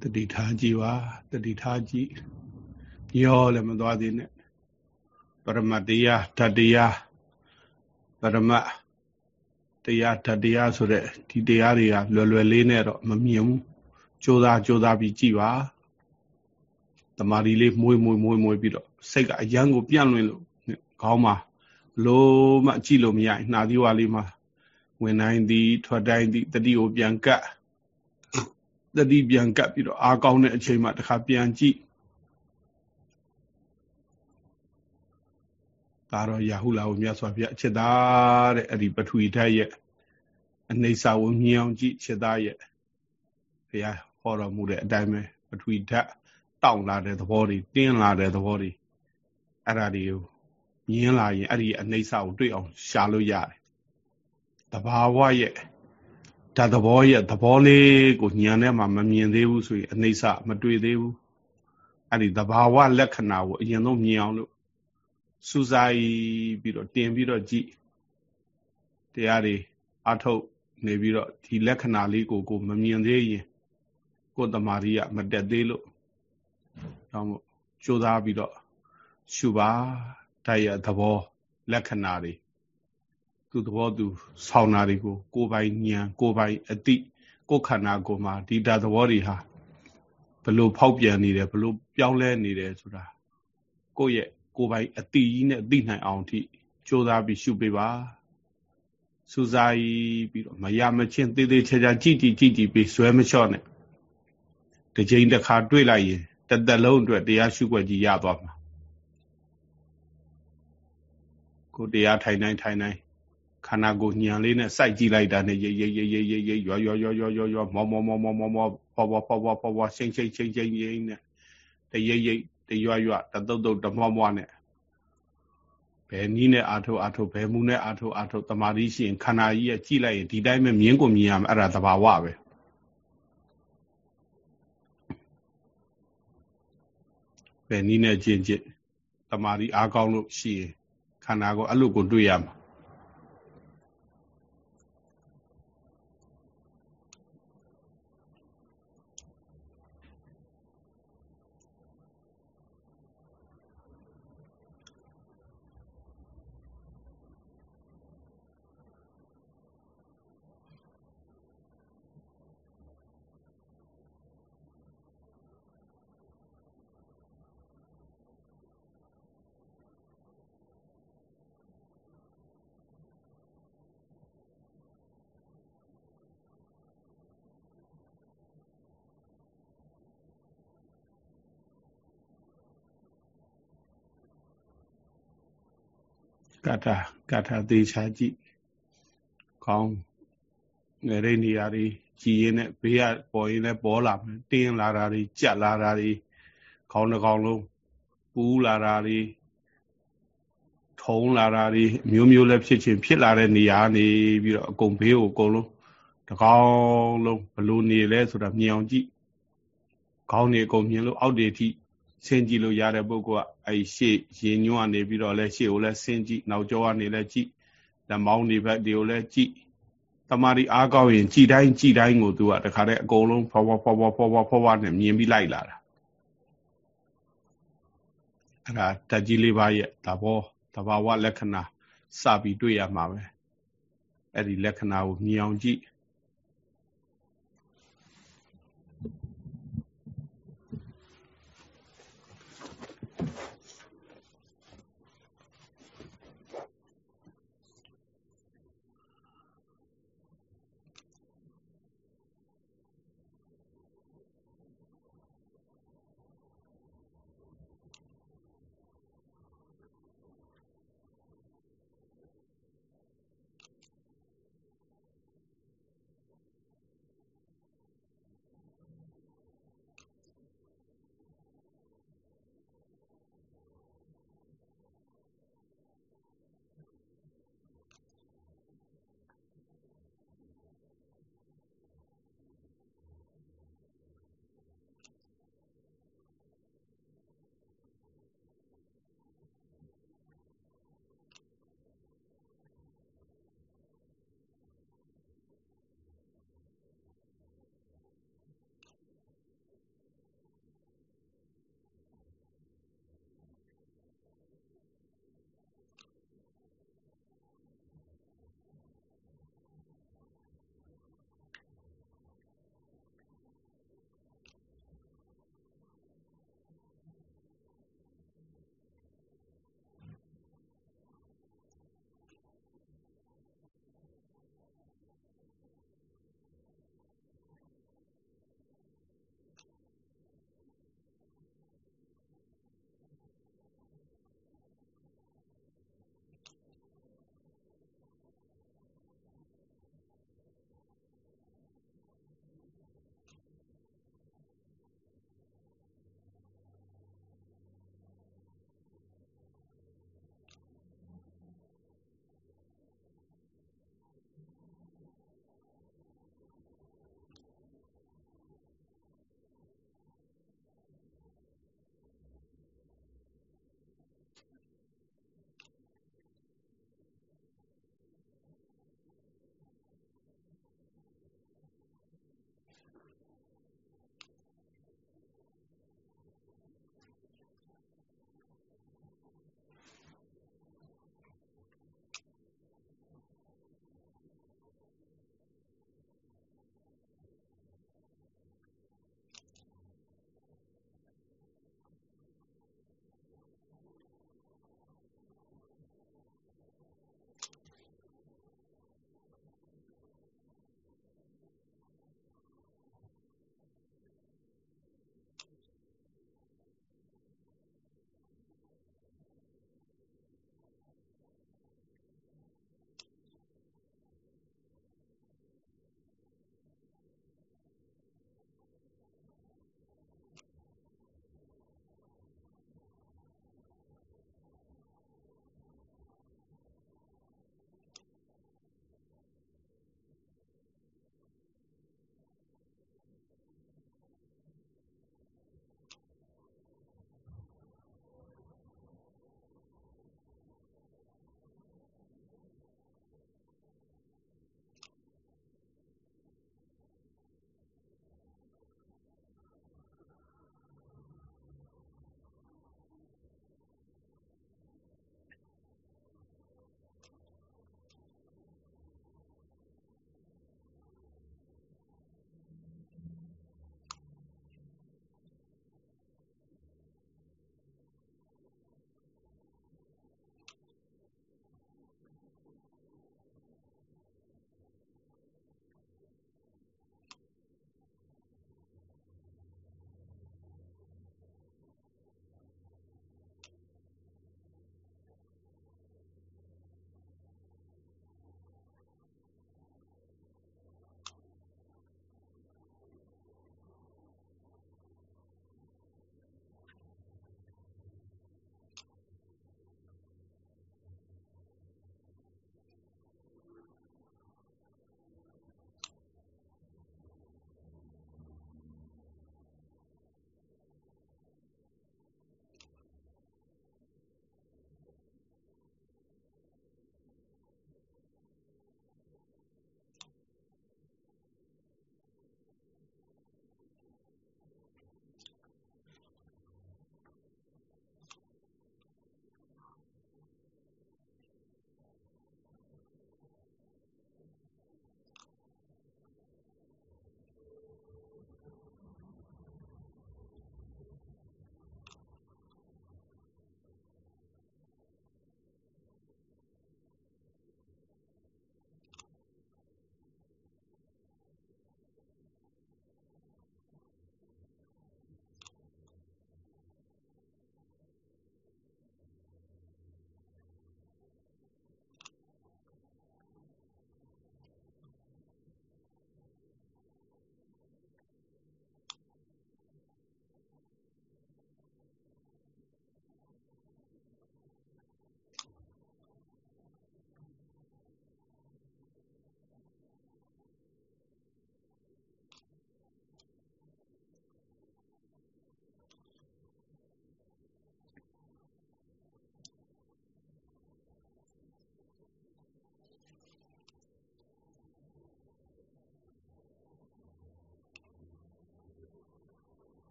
[SPEAKER 2] တတိထားကြည့်ပါတတိထားကြည့်ရောလည်းမသွားသေးနဲ့ပရမတရားဓာတရားပရမတရားဓာတရားဆိုတဲ့ဒီတရားတွေကလွယ်လွယ်လေးနဲ့တော့မမြင်ဘူးကြိုးစားကြိုးစားပြီးကြည့်ပါတမာရီလေးမွေးမွေးမွေးမွေးပြီးတော့စိတ်ကအရန်ကိုပြန့်လွင်လို့ခေါင်းမှာလို့မှကြည့်လို့မရနှာသီးဝါလေးမှာဝင်တိုင်းသည်ထွက်တိုင်းသည်တတိကိုပြန်ကတ် တတိပြန်ကတ်ပြီးတော့အားကောင်းတဲ့အချိန်မှတစ်ခါပြန်ကြည့်ဒါတော့ရာဟုလာကိုမြတ်စွာဘုရားအချက်သားတဲ့အဲ့ဒီပထဝီဓာတ်ရဲ့အနေစာကိုမြင်အောင်ကြည့်ချက်သားရဲ့ဘုရားဟောတော်မူတဲ့အတိုင်းပဲပထဝီဓာတ်တောင့်လာတဲ့သဘောတွေတင်းလာတဲ့သဘောတွေအဲ့ဒါတွေကိုမြင်လာရင်အဲ့ဒီအနေစာကိုတွေ့အောင်ရှာလို့ရတယ်တဘာဝရဲ့ ဓာတ်သဘောရဲ့သဘောလေးကိုညံထဲမှာမမြင်သေးဘူးဆိုရင်အနေစာမတွေ့သေးဘူးအဲ့ဒီတဘာဝလက္ခဏာကိုအရင်ဆုံးမြင်အောင်လို့စူးစိုက်ပြီးတော့တင်ပြီးတော့ကြည့်တရားတွေအထုတ်နေပြီးတော့ဒီလက္ခဏာလေးကိုကိုမမြင်သေးရင်ကိုယ်တမာရီကမတက်သေးလို့တော့မို့ကြိုးစားပြီးတော့ရှုပါတိုက်ရသဘောလက္ခဏာတွေ သူသဘောသူဆောင်းနာတွေကို ကိုယ်ပိုင်ဉာဏ်ကိုယ်ပိုင်အတိကိုယ်ခန္ဓာကိုယ်မှာဒီတာသဘောတွေဟာဘလို့ဖောက်ပြန်နေတယ်ဘလို့ပြောင်းလဲနေတယ်ဆိုတာကိုယ့်ရဲ့ကိုယ်ပိုင်အတိကြီးနဲ့သိနိုင်အောင်ထိကြိုးစားပြီးရှုပေးပါစူးစိုက်ပြီးတော့မရမချင်းသေးသေးချာချာကြည့်ကြည့်ကြည့်ကြည့်ပြီးဇွဲမလျှော့နဲ့တစ်ချိန်တစ်ခါတွေ့လိုက်ရင်တသက်လုံးအတွက်တရားရှုွက်ကြီးရသွားမှာကိုတရားထိုင်တိုင်းထိုင်တိုင်း ခန္ဓာကိုယ်ညံလေးနဲ့စိုက်ကြည့်လိုက်တာနဲ့ရိပ်ရိပ်ရိပ်ရိပ်ရိပ်ရိပ်ရွရွရွရွရွရွမောမောမောမောမောမောပေါ်ပေါ်ပေါ်ပေါ်ပေါ်ပေါ်ချင်းချင်းချင်းချင်းချင်းနဲ့တရိပ်ရိပ်တရွရွတတုတ်တုတ်တမွားမွားနဲ့ဘယ်နည်းနဲ့အာထုအာထုဘယ်မူနဲ့အာထုအာထုတမာတိရှိရင်ခန္ဓာကြီးရဲ့ကြည့်လိုက်ရင်ဒီတိုင်းပဲမြင်းကိုမြင်ရမယ်အဲ့ဒါသဘာဝပဲဘယ်နည်းနဲ့ကျင့်ကျင့်တမာတိအားကောင်းလို့ရှိရင်ခန္ဓာကိုအဲ့လိုကိုတွေ့ရမှာ ကထာကထာသေးချာကြည့်ကောင်းငယ်တဲ့နေရာတွေကြည်ရင်နဲ့ဘေးကပေါ်ရင်လည်းပေါ်လာမယ်တင်းလာတာတွေကြက်လာတာတွေခေါင်းတစ်ကောင်လုံးပူးလာတာတွေထုံးလာတာတွေမျိုးမျိုးလည်းဖြစ်ချင်းဖြစ်လာတဲ့နေရာနေပြီးတော့အကုန်ဘေးကိုအကုန်လုံးတကောင်လုံးဘလို့နေလဲဆိုတာမြင်အောင်ကြည့်ခေါင်းနေအကုန်မြင်လို့အောက်တွေထိ ဆင်းကြည့်လို့ရတဲ့ပုဂ္ဂိုလ်ကအဲ့ရှေ့ရင်ညွန့်ကနေပြီးတော့လဲရှေ့ကိုလဲဆင်းကြည့်နောက်ကျောကနေလဲကြည့်လက်မောင်းတွေဘက်တွေကိုလဲကြည့်တမာရီအားကောင်းရင်ကြည်တိုင်းကြည်တိုင်းကိုသူကတခါတည်းအကုန်လုံးဖွာဖွာဖွာဖွာဖွာဖွာဖွာဖွာနဲ့မြင်ပြီးလိုက်လာတာအဲ့ဒါဓာတ်ကြီးလေးပါးရဲ့သဘောသဘာဝလက္ခဏာစပြီးတွေ့ရမှာပဲအဲ့ဒီလက္ခဏာကိုမြင်အောင်ကြည့်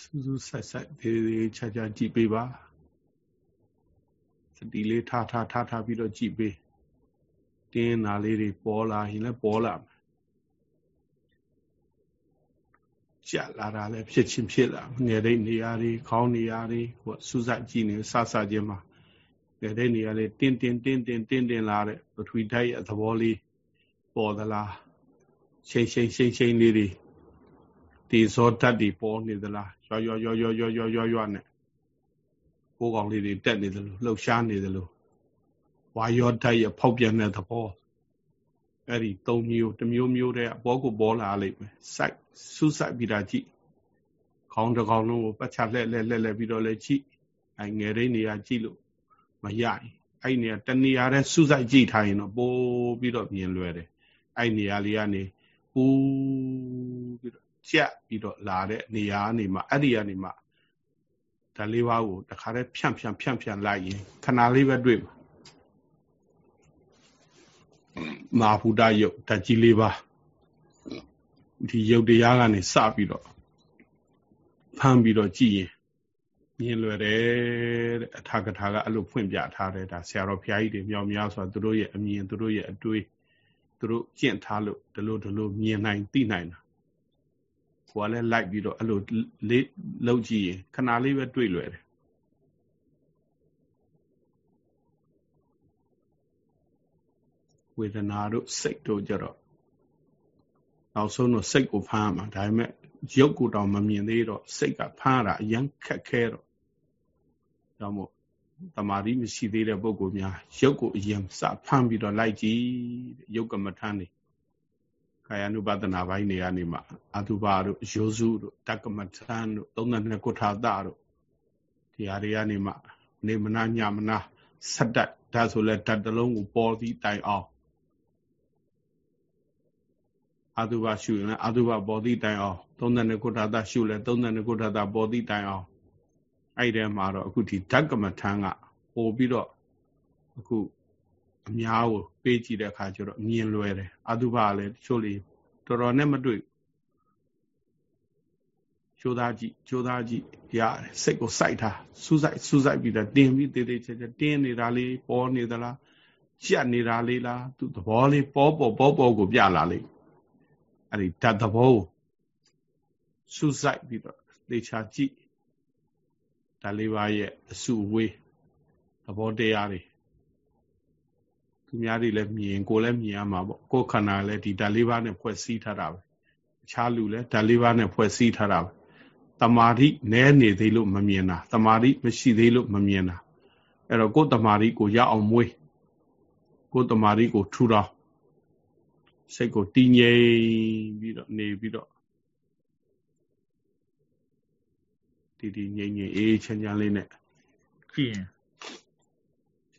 [SPEAKER 2] စူးစူးဆက်ဆက်သေးသေးချာချာကြည့်ပေးပါစတိလေးထားထားထားထားပြီးတော့ကြည့်ပေးတင်းနာလေးတွေပေါ်လာရင်လည်းပေါ်လာမယ်ကြလာတာလည်းဖြစ်ချင်းဖြစ်လာငယ်တဲ့နေရာတွေခေါင်းနေရာတွေဟိုစူးစိုက်ကြည့်နေစစချင်းမှာငယ်တဲ့နေရာလေးတင်းတင်းတင်းတင်းတင်းတင်းလာတဲ့ပထဝီဓာတ်ရဲ့သဘောလေးပေါ်သလားရှိန်ရှိန်ရှိန်ရှိန်လေးတွေ ဒီဇောဓာတ်တွေပေါ်နေသလားရွရွရွရွရွရွရွရွနဲ့ကိုယ်ကောင်လေးတွေတက်နေသလိုလှုပ်ရှားနေသလိုဝါယောဓာတ်ရဲ့ဖောက်ပြန်တဲ့သဘောအဲ့ဒီ၃မျိုးတစ်မျိုးမျိုးတဲ့အပေါ်ကိုပေါ်လာလိမ့်မယ်စိုက်စူးစိုက်ပြီးတာကြည့်ခေါင်းတစ်ကောင်လုံးကိုပတ်ချလှဲ့လှဲ့လှဲ့လှဲ့ပြီးတော့လည်းကြည့်အဲငယ်ရင်းနေရာကြည့်လို့မရရင်အဲ့နေရာတနေရာတဲ့စူးစိုက်ကြည့်ထားရင်တော့ပိုးပြီးတော့မြင်လွယ်တယ်အဲ့နေရာလေးကနေပူပြီးတော့ ကြက်ပြီးတော့လာတဲ့နေရာကနေမှအဲ့ဒီကနေမှဓာလေးပါးကိုတခါတည်းဖြန့်ဖြန့်ဖြန့်ဖြန့်လိုက်ရင်ခဏလေးပဲတွေ့မှာမာဖူဒယုတ်ဓာကြီးလေးပါဒီယုတ်တရားကနေစပြီးတော့ဖမ်းပြီးတော့ကြည့်ရင်မြင်လွယ်တယ်တဲ့အထာကထာကအဲ့လိုဖွင့်ပြထားတယ်ဒါဆရာတော်ဘုရားကြီးတွေမြောက်များဆိုတာသူတို့ရဲ့အမြင်သူတို့ရဲ့အတွေးသူတို့ကျင့်ထားလို့ဒီလိုဒီလိုမြင်နိုင်သိနိုင်တာ ကိုကလည်းလိုက်ပြီးတော့အဲ့လိုလေးလောက်ကြည့်ရင်ခဏလေးပဲတွေ့လွယ်တယ်ဝေဒနာတို့စိတ်တို့ကြတော့နောက်ဆုံးတော့စိတ်ကိုဖမ်းရမှာဒါပေမဲ့ရုပ်ကိုတောင်မမြင်သေးတော့စိတ်ကဖမ်းရတာအရင်ခက်ခဲတော့ဒါမို့တမာတိမရှိသေးတဲ့ပုဂ္ဂိုလ်များရုပ်ကိုအရင်စဖမ်းပြီးတော့လိုက်ကြည့်ရုပ်ကမ္မထမ်းနေ ကာယ ानु ပဒနာပိုင်းတွေကနေမှအတုပါတို့ယောစုတို့တက္ကမထမ်းတို့သုံးသနှစ်ကုထာတတို့ဒီဟာတွေကနေမှနေမနာညမနာဆက်တက်ဒါဆိုလဲဓာတ်တလုံးကိုပေါ်ပြီးတိုင်အောင်အတုပရှုရင်လည်းအတုပပေါ်သည့်တိုင်အောင်32ကုဋ္ဌတာရှုလဲ32ကုဋ္ဌတာပေါ်သည့်တိုင်အောင်အဲ့ဒီမှာတော့အခုဒီဓကမထံကပို့ပြီးတော့အခု အများကိုပေးကြည့်တဲ့အခါကျတော့မြင်လွယ်တယ်အတုပလည်းတချို့လေတော်တော်နဲ့မတွေ့ချိုးသားကြည့်ချိုးသားကြည့်ရတယ်စိတ်ကိုစိုက်ထားစူးစိုက်စူးစိုက်ပြီးတော့တင်းပြီးတေးသေးချာချာတင်းနေတာလေးပေါ်နေသလားကြက်နေတာလေးလားသူသဘောလေးပေါ်ပေါ်ပေါ်ပေါ်ကိုပြလာလိမ့်အဲ့ဒီဓာတ်သဘောကိုစူးစိုက်ပြီးတော့သေချာကြည့်ဓာတ်လေးပါးရဲ့အစုဝေးသဘောတရားတွေ သူများတွေလည်းမြင်ကိုယ်လည်းမြင်ရမှာပေါ့ကိုယ်ခန္ဓာလည်းဒီဓာတ်လေးပါးနဲ့ဖွဲ့စည်းထားတာပဲအခြားလူလည်းဓာတ်လေးပါးနဲ့ဖွဲ့စည်းထားတာပဲတမာတိနဲနေသေးလို့မမြင်တာတမာတိမရှိသေးလို့မမြင်တာအဲ့တော့ကိုယ်တမာတိကိုရအောင်မွေးကိုယ်တမာတိကိုထူထောင်စိတ်ကိုတည်ငြိမ်ပြီးတော့နေပြီးတော့ဒီဒီငြိမ်ငြိမ်အေးချမ်းချမ်းလေးနဲ့
[SPEAKER 4] ကြည့်ရင်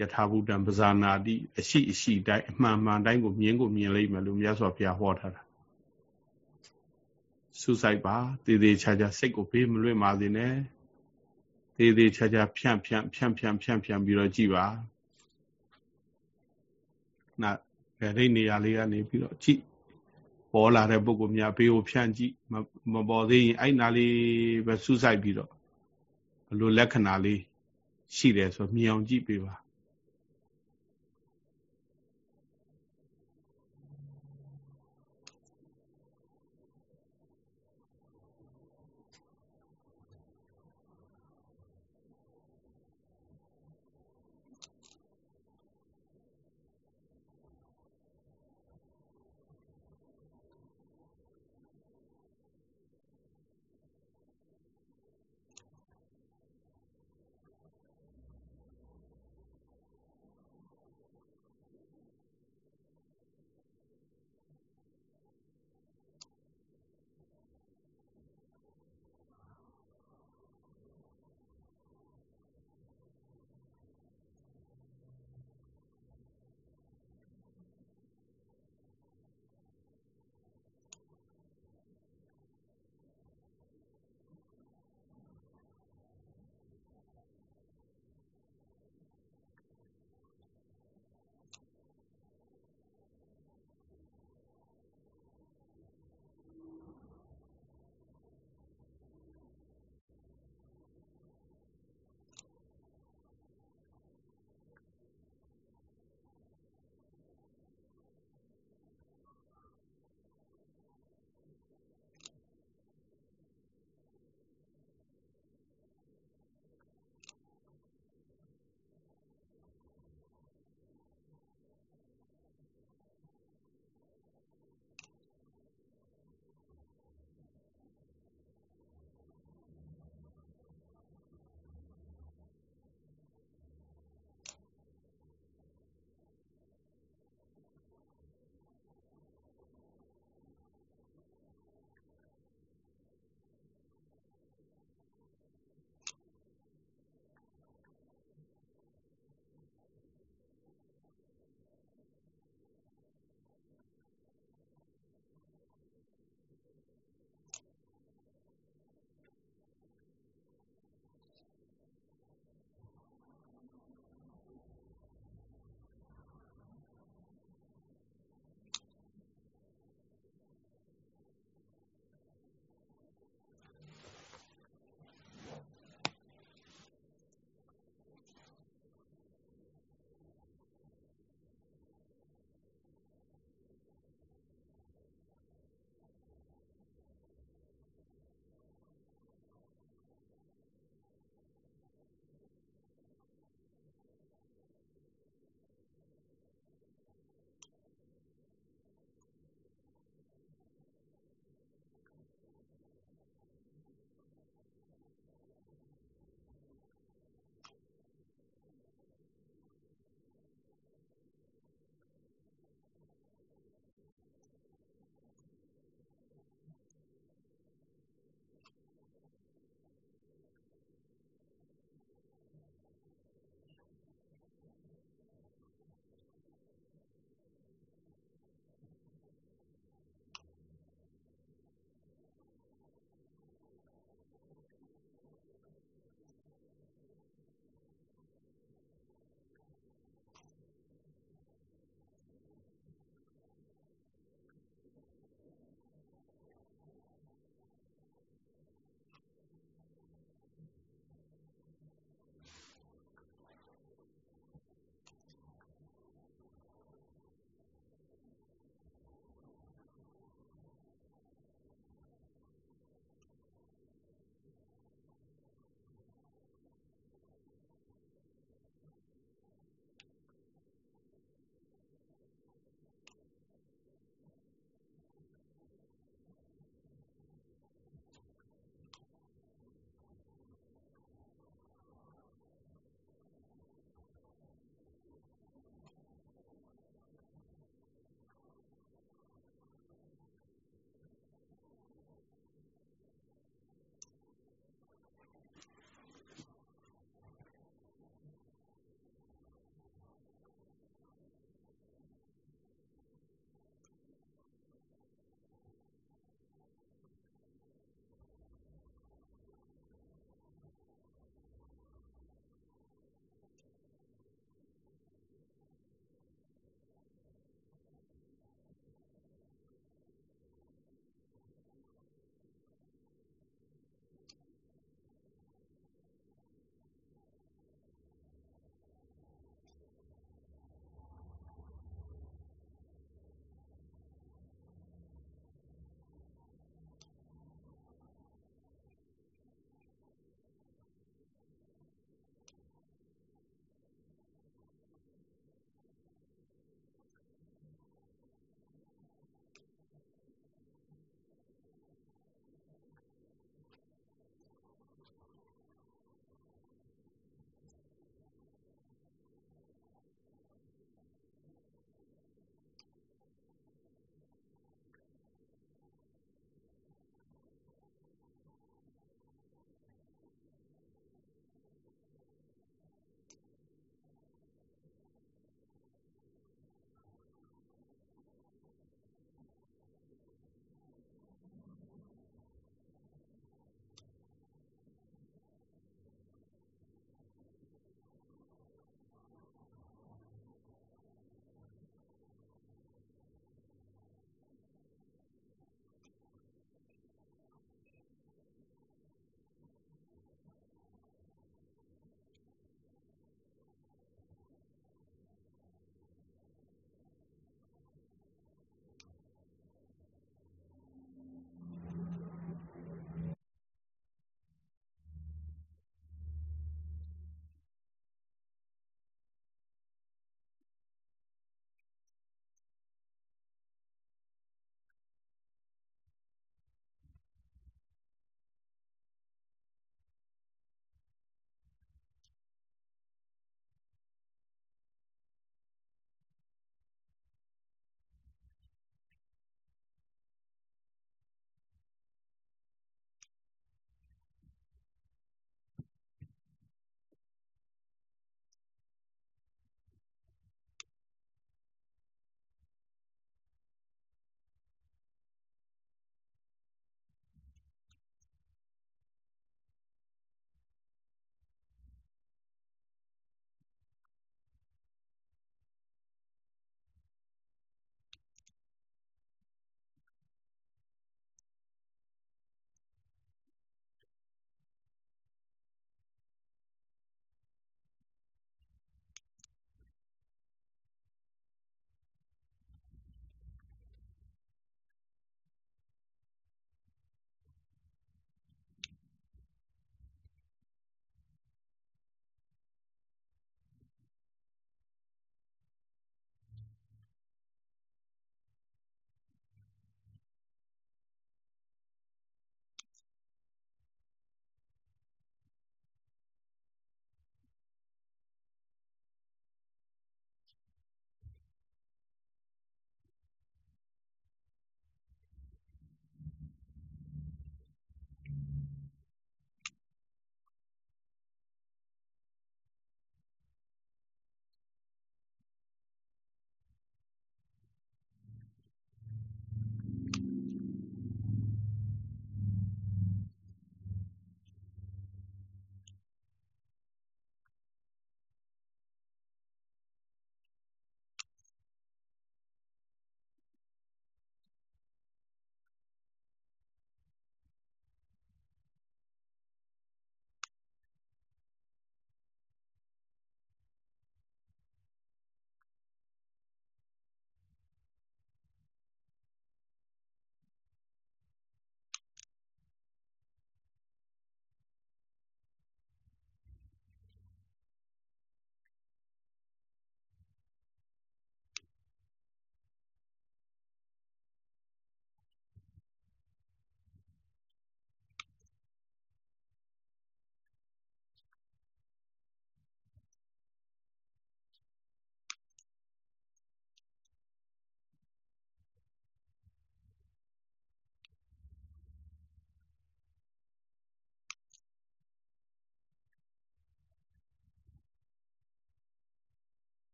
[SPEAKER 2] ယထာဘုဒ္ဓံပဇာနာတိအရှိအရှိတိုင်းအမှန်မှန်တိုင်းကိုမြင်ကိုမြင်လိမ့်မယ်လို့မြတ်စွာဘုရားဟောထားတာစူးစိုက်ပါသေသေးချာချာစိတ်ကိုဘေးမလွင့်ပါစေနဲ့သေးသေးချာချာဖြန့်ဖြန့်ဖြန့်ဖြန့်ဖြန့်ဖြန့်ပြီးတော့ကြည်ပါနာဘယ်ဒီနေရာလေးကနေပြီးတော့ကြည့်ပေါ်လာတဲ့ပုဂ္ဂိုလ်များဘေးကိုဖြန့်ကြည့်မပေါ်သေးရင်အဲ့နာလေးပဲစူးစိုက်ပြီးတော့ဘလို့လက္ခဏာလေးရှိတယ်ဆိုမြင်အောင်ကြည့်ပေးပါ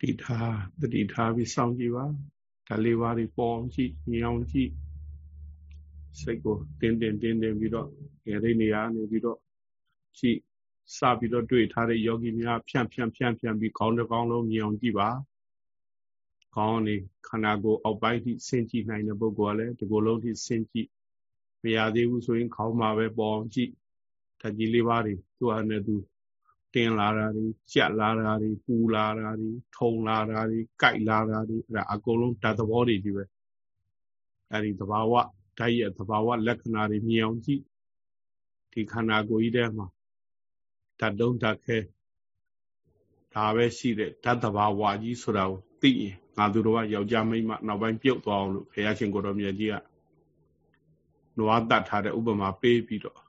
[SPEAKER 2] တိထားတတိထားပြီးစောင့်ကြည့်ပါဓာတ်လေးပါးတွေပေါ်အောင်ကြည့်ညောင်ကြည့်စိတ်ကိုတင်းတင်းတင်းတင်းပြီးတော့ငယ်လေးနေရာနေပြီးတော့ကြည့်စပြီးတော့တွေ့ထားတဲ့ယောဂီများဖြန့်ဖြန့်ဖြန့်ဖြန့်ပြီးခေါင်းတစ်ကောင်းလုံးမြင်အောင်ကြည့်ပါခေါင်းနေခန္ဓာကိုယ်အောက်ပိုင်းထိဆင်းကြည့်နိုင်တဲ့ပုဂ္ဂိုလ်ကလည်းဒီကိုယ်လုံးထိဆင်းကြည့်မရသေးဘူးဆိုရင်ခေါင်းမှာပဲပေါ်အောင်ကြည့်ဓာတ်ကြီးလေးပါးတွေသူ့အနေနဲ့သူ တင်းလာတာတွေကြက်လာတာတွေပူလာတာတွေထုံလာတာတွေကြိုက်လာတာတွေအဲ့ဒါအကုန်လုံးဓာတ်သဘောတွေကြီးပဲအဲ့ဒီသဘာဝဓာတ်ရဲ့သဘာဝလက္ခဏာတွေမြင်အောင်ကြည့်ဒီခန္ဓာကိုယ်ကြီးထဲမှာဓာတ်တုံးဓာတ်ခဲဒါပဲရှိတဲ့ဓာတ်သဘာဝကြီးဆိုတာကိုသိရင်ငါတို့တော့ယောက်ျားမိန်းမနောက်ပိုင်းပြုတ်သွားအောင်လို့ဘုရားရှင်ကိုတော်မြတ်ကြီးကနွားတတ်ထားတဲ့ဥပမာပေးပြီးတော့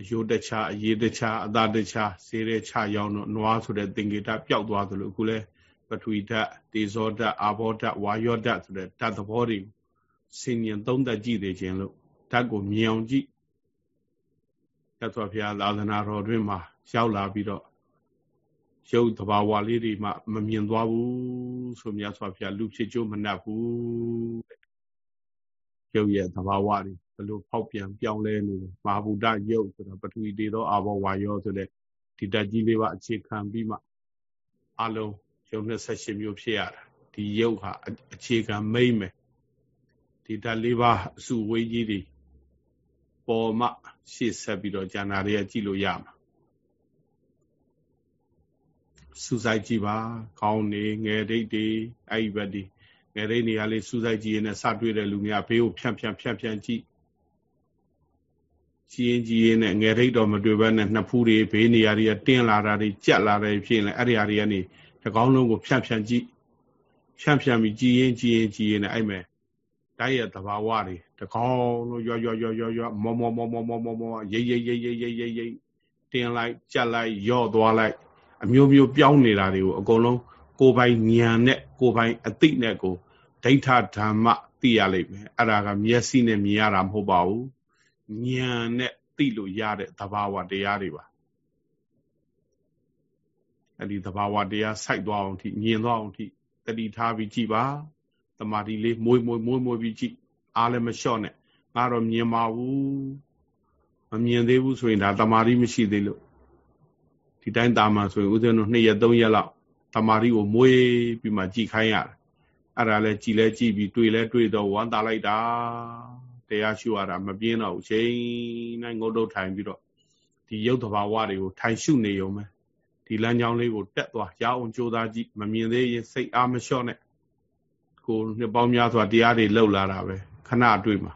[SPEAKER 2] အယိုးတခြားအရေးတခြားအသာတခြားစေတဲ့ခြားရောက်တော့နွားဆိုတဲ့သင်္ကေတပျောက်သွားသလိုအခုလဲပထဝီဓာတ်ဒေဇောဓာတ်အာဘောဓာတ်ဝါယောဓာတ်ဆိုတဲ့ဓာတ်သဘောတွေစင်ញံသုံးသက်ကြည့်နေခြင်းလို့ဓာတ်ကိုမြင်အောင်ကြည့်ရသော်ဘုရားသာသနာတော်တွင်မှာရောက်လာပြီးတော့ရုပ်တဘာဝလေးတွေမှမမြင်သွားဘူးဆိုမြတ်စွာဘုရားလူဖြစ်ကြိုးမနှက်ဘူးရုပ်ရဲ့တဘာဝတွေ ဘလို့ဖောက်ပြန်ပြောင်းလဲနေတယ်မဟာဗုဒ္ဓရုပ်ဆိုတာပထဝီတေသောအာဘောဝါယောဆိုတဲ့ဒီတက်ကြီးလေးပါအခြေခံပြီးမှအလုံးရုပ်28မျိုးဖြစ်ရတာဒီရုပ်ဟာအခြေခံမိမ့်မယ်ဒီတက်လေးပါအစုဝေးကြီးတွေပေါ်မှရှေ့ဆက်ပြီးတော့ကျန်တာတွေကကြည့်လို့ရမှာစူးစိုက်ကြည့်ပါခေါင်းနေငယ်ဒိတ်တွေအဲ့ဒီဘက်ဒီငယ်ဒိတ်နေရာလေးစူးစိုက်ကြည့်ရင်လည်းစတွေ့တဲ့လူများဘေးကိုဖြန့်ဖြန့်ဖြန့်ဖြန့်ကြည့် ကြည်ရင်ကြည်ရင်နဲ့ငယ်ဒိတ်တော့မတွေ့ဘဲနဲ့နှစ်ဖူးတွေဘေးနေရာတွေကတင်းလာတာတွေကြက်လာတယ်ဖြစ်ရင်အဲ့ဒီဟာတွေကနေတကောင်းလုံးကိုဖြန့်ဖြန့်ကြည့်ဖြန့်ဖြန့်ပြီးကြည်ရင်ကြည်ရင်ကြည်ရင်နဲ့အဲ့မဲ့တိုက်ရဲ့သဘာဝတွေတကောင်းလုံးရွရွရွရွရွမောမောမောမောမောမောမောရိတ်ရိတ်ရိတ်ရိတ်ရိတ်ရိတ်ရိတ်တင်းလိုက်ကြက်လိုက်ယော့သွားလိုက်အမျိုးမျိုးပြောင်းနေတာတွေကိုအကုန်လုံးကိုယ်ပိုင်ဉာဏ်နဲ့ကိုယ်ပိုင်အသိနဲ့ကိုဒိဋ္ဌဓမ္မသိရလိမ့်မယ်အဲ့ဒါကမျက်စိနဲ့မြင်ရတာမဟုတ်ပါဘူး ဉာဏ်နဲ့သိလို့ရတဲ့သဘာဝတရားတွေပါအဲ့ဒီသဘာဝတရားစိုက်သွားအောင်ထိမြင်သွားအောင်ထိတတိထားပြီးကြည်ပါတမာတိလေးမွေးမွေးမွေးမွေးပြီးကြည့်အားလည်းမလျှော့နဲ့ငါတော့မြင်ပါဘူးမမြင်သေးဘူးဆိုရင်ဒါတမာတိမရှိသေးလို့ဒီတိုင်းတာမှဆိုရင်ဦးဇင်းတို့2ရက်3ရက်လောက်တမာတိကိုမွေးပြီးမှကြည်ခိုင်းရတယ်အဲ့ဒါလဲကြည်လဲကြည်ပြီးတွေ့လဲတွေ့တော့ဝမ်းသာလိုက်တာ တရားရှုရတာမပြင်းတော့ဘူးချိန်နိုင်ငုတ်တုတ်ထိုင်ပြီးတော့ဒီရုပ်တဘာဝတွေကိုထိုင်ရှုနေရုံပဲဒီလမ်းကြောင်းလေးကိုတက်သွားရအောင်ကြိုးစားကြည့်မမြင်သေးရင်စိတ်အားမလျှော့နဲ့ကိုနှစ်ပေါင်းများစွာတရားတွေလှုပ်လာတာပဲခဏတွေ့မှာ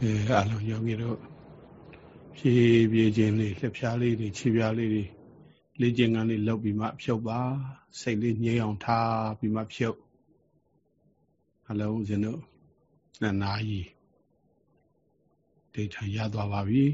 [SPEAKER 2] ကဲအလုံးယောဂီတို့ဖြည်းဖြည်းချင်းလေးလက်ဖြားလေးတွေခြေဖြားလေးတွေလေ့ကျင့်ခန်းလေးလုပ်ပြီးမှဖြုတ်ပါစိတ်လေးငြိမ်အောင်ထားပြီးမှဖြုတ်အလုံးစင်တို့နှစ်နာရီဒိဋ္ဌာရသွားပါပြီ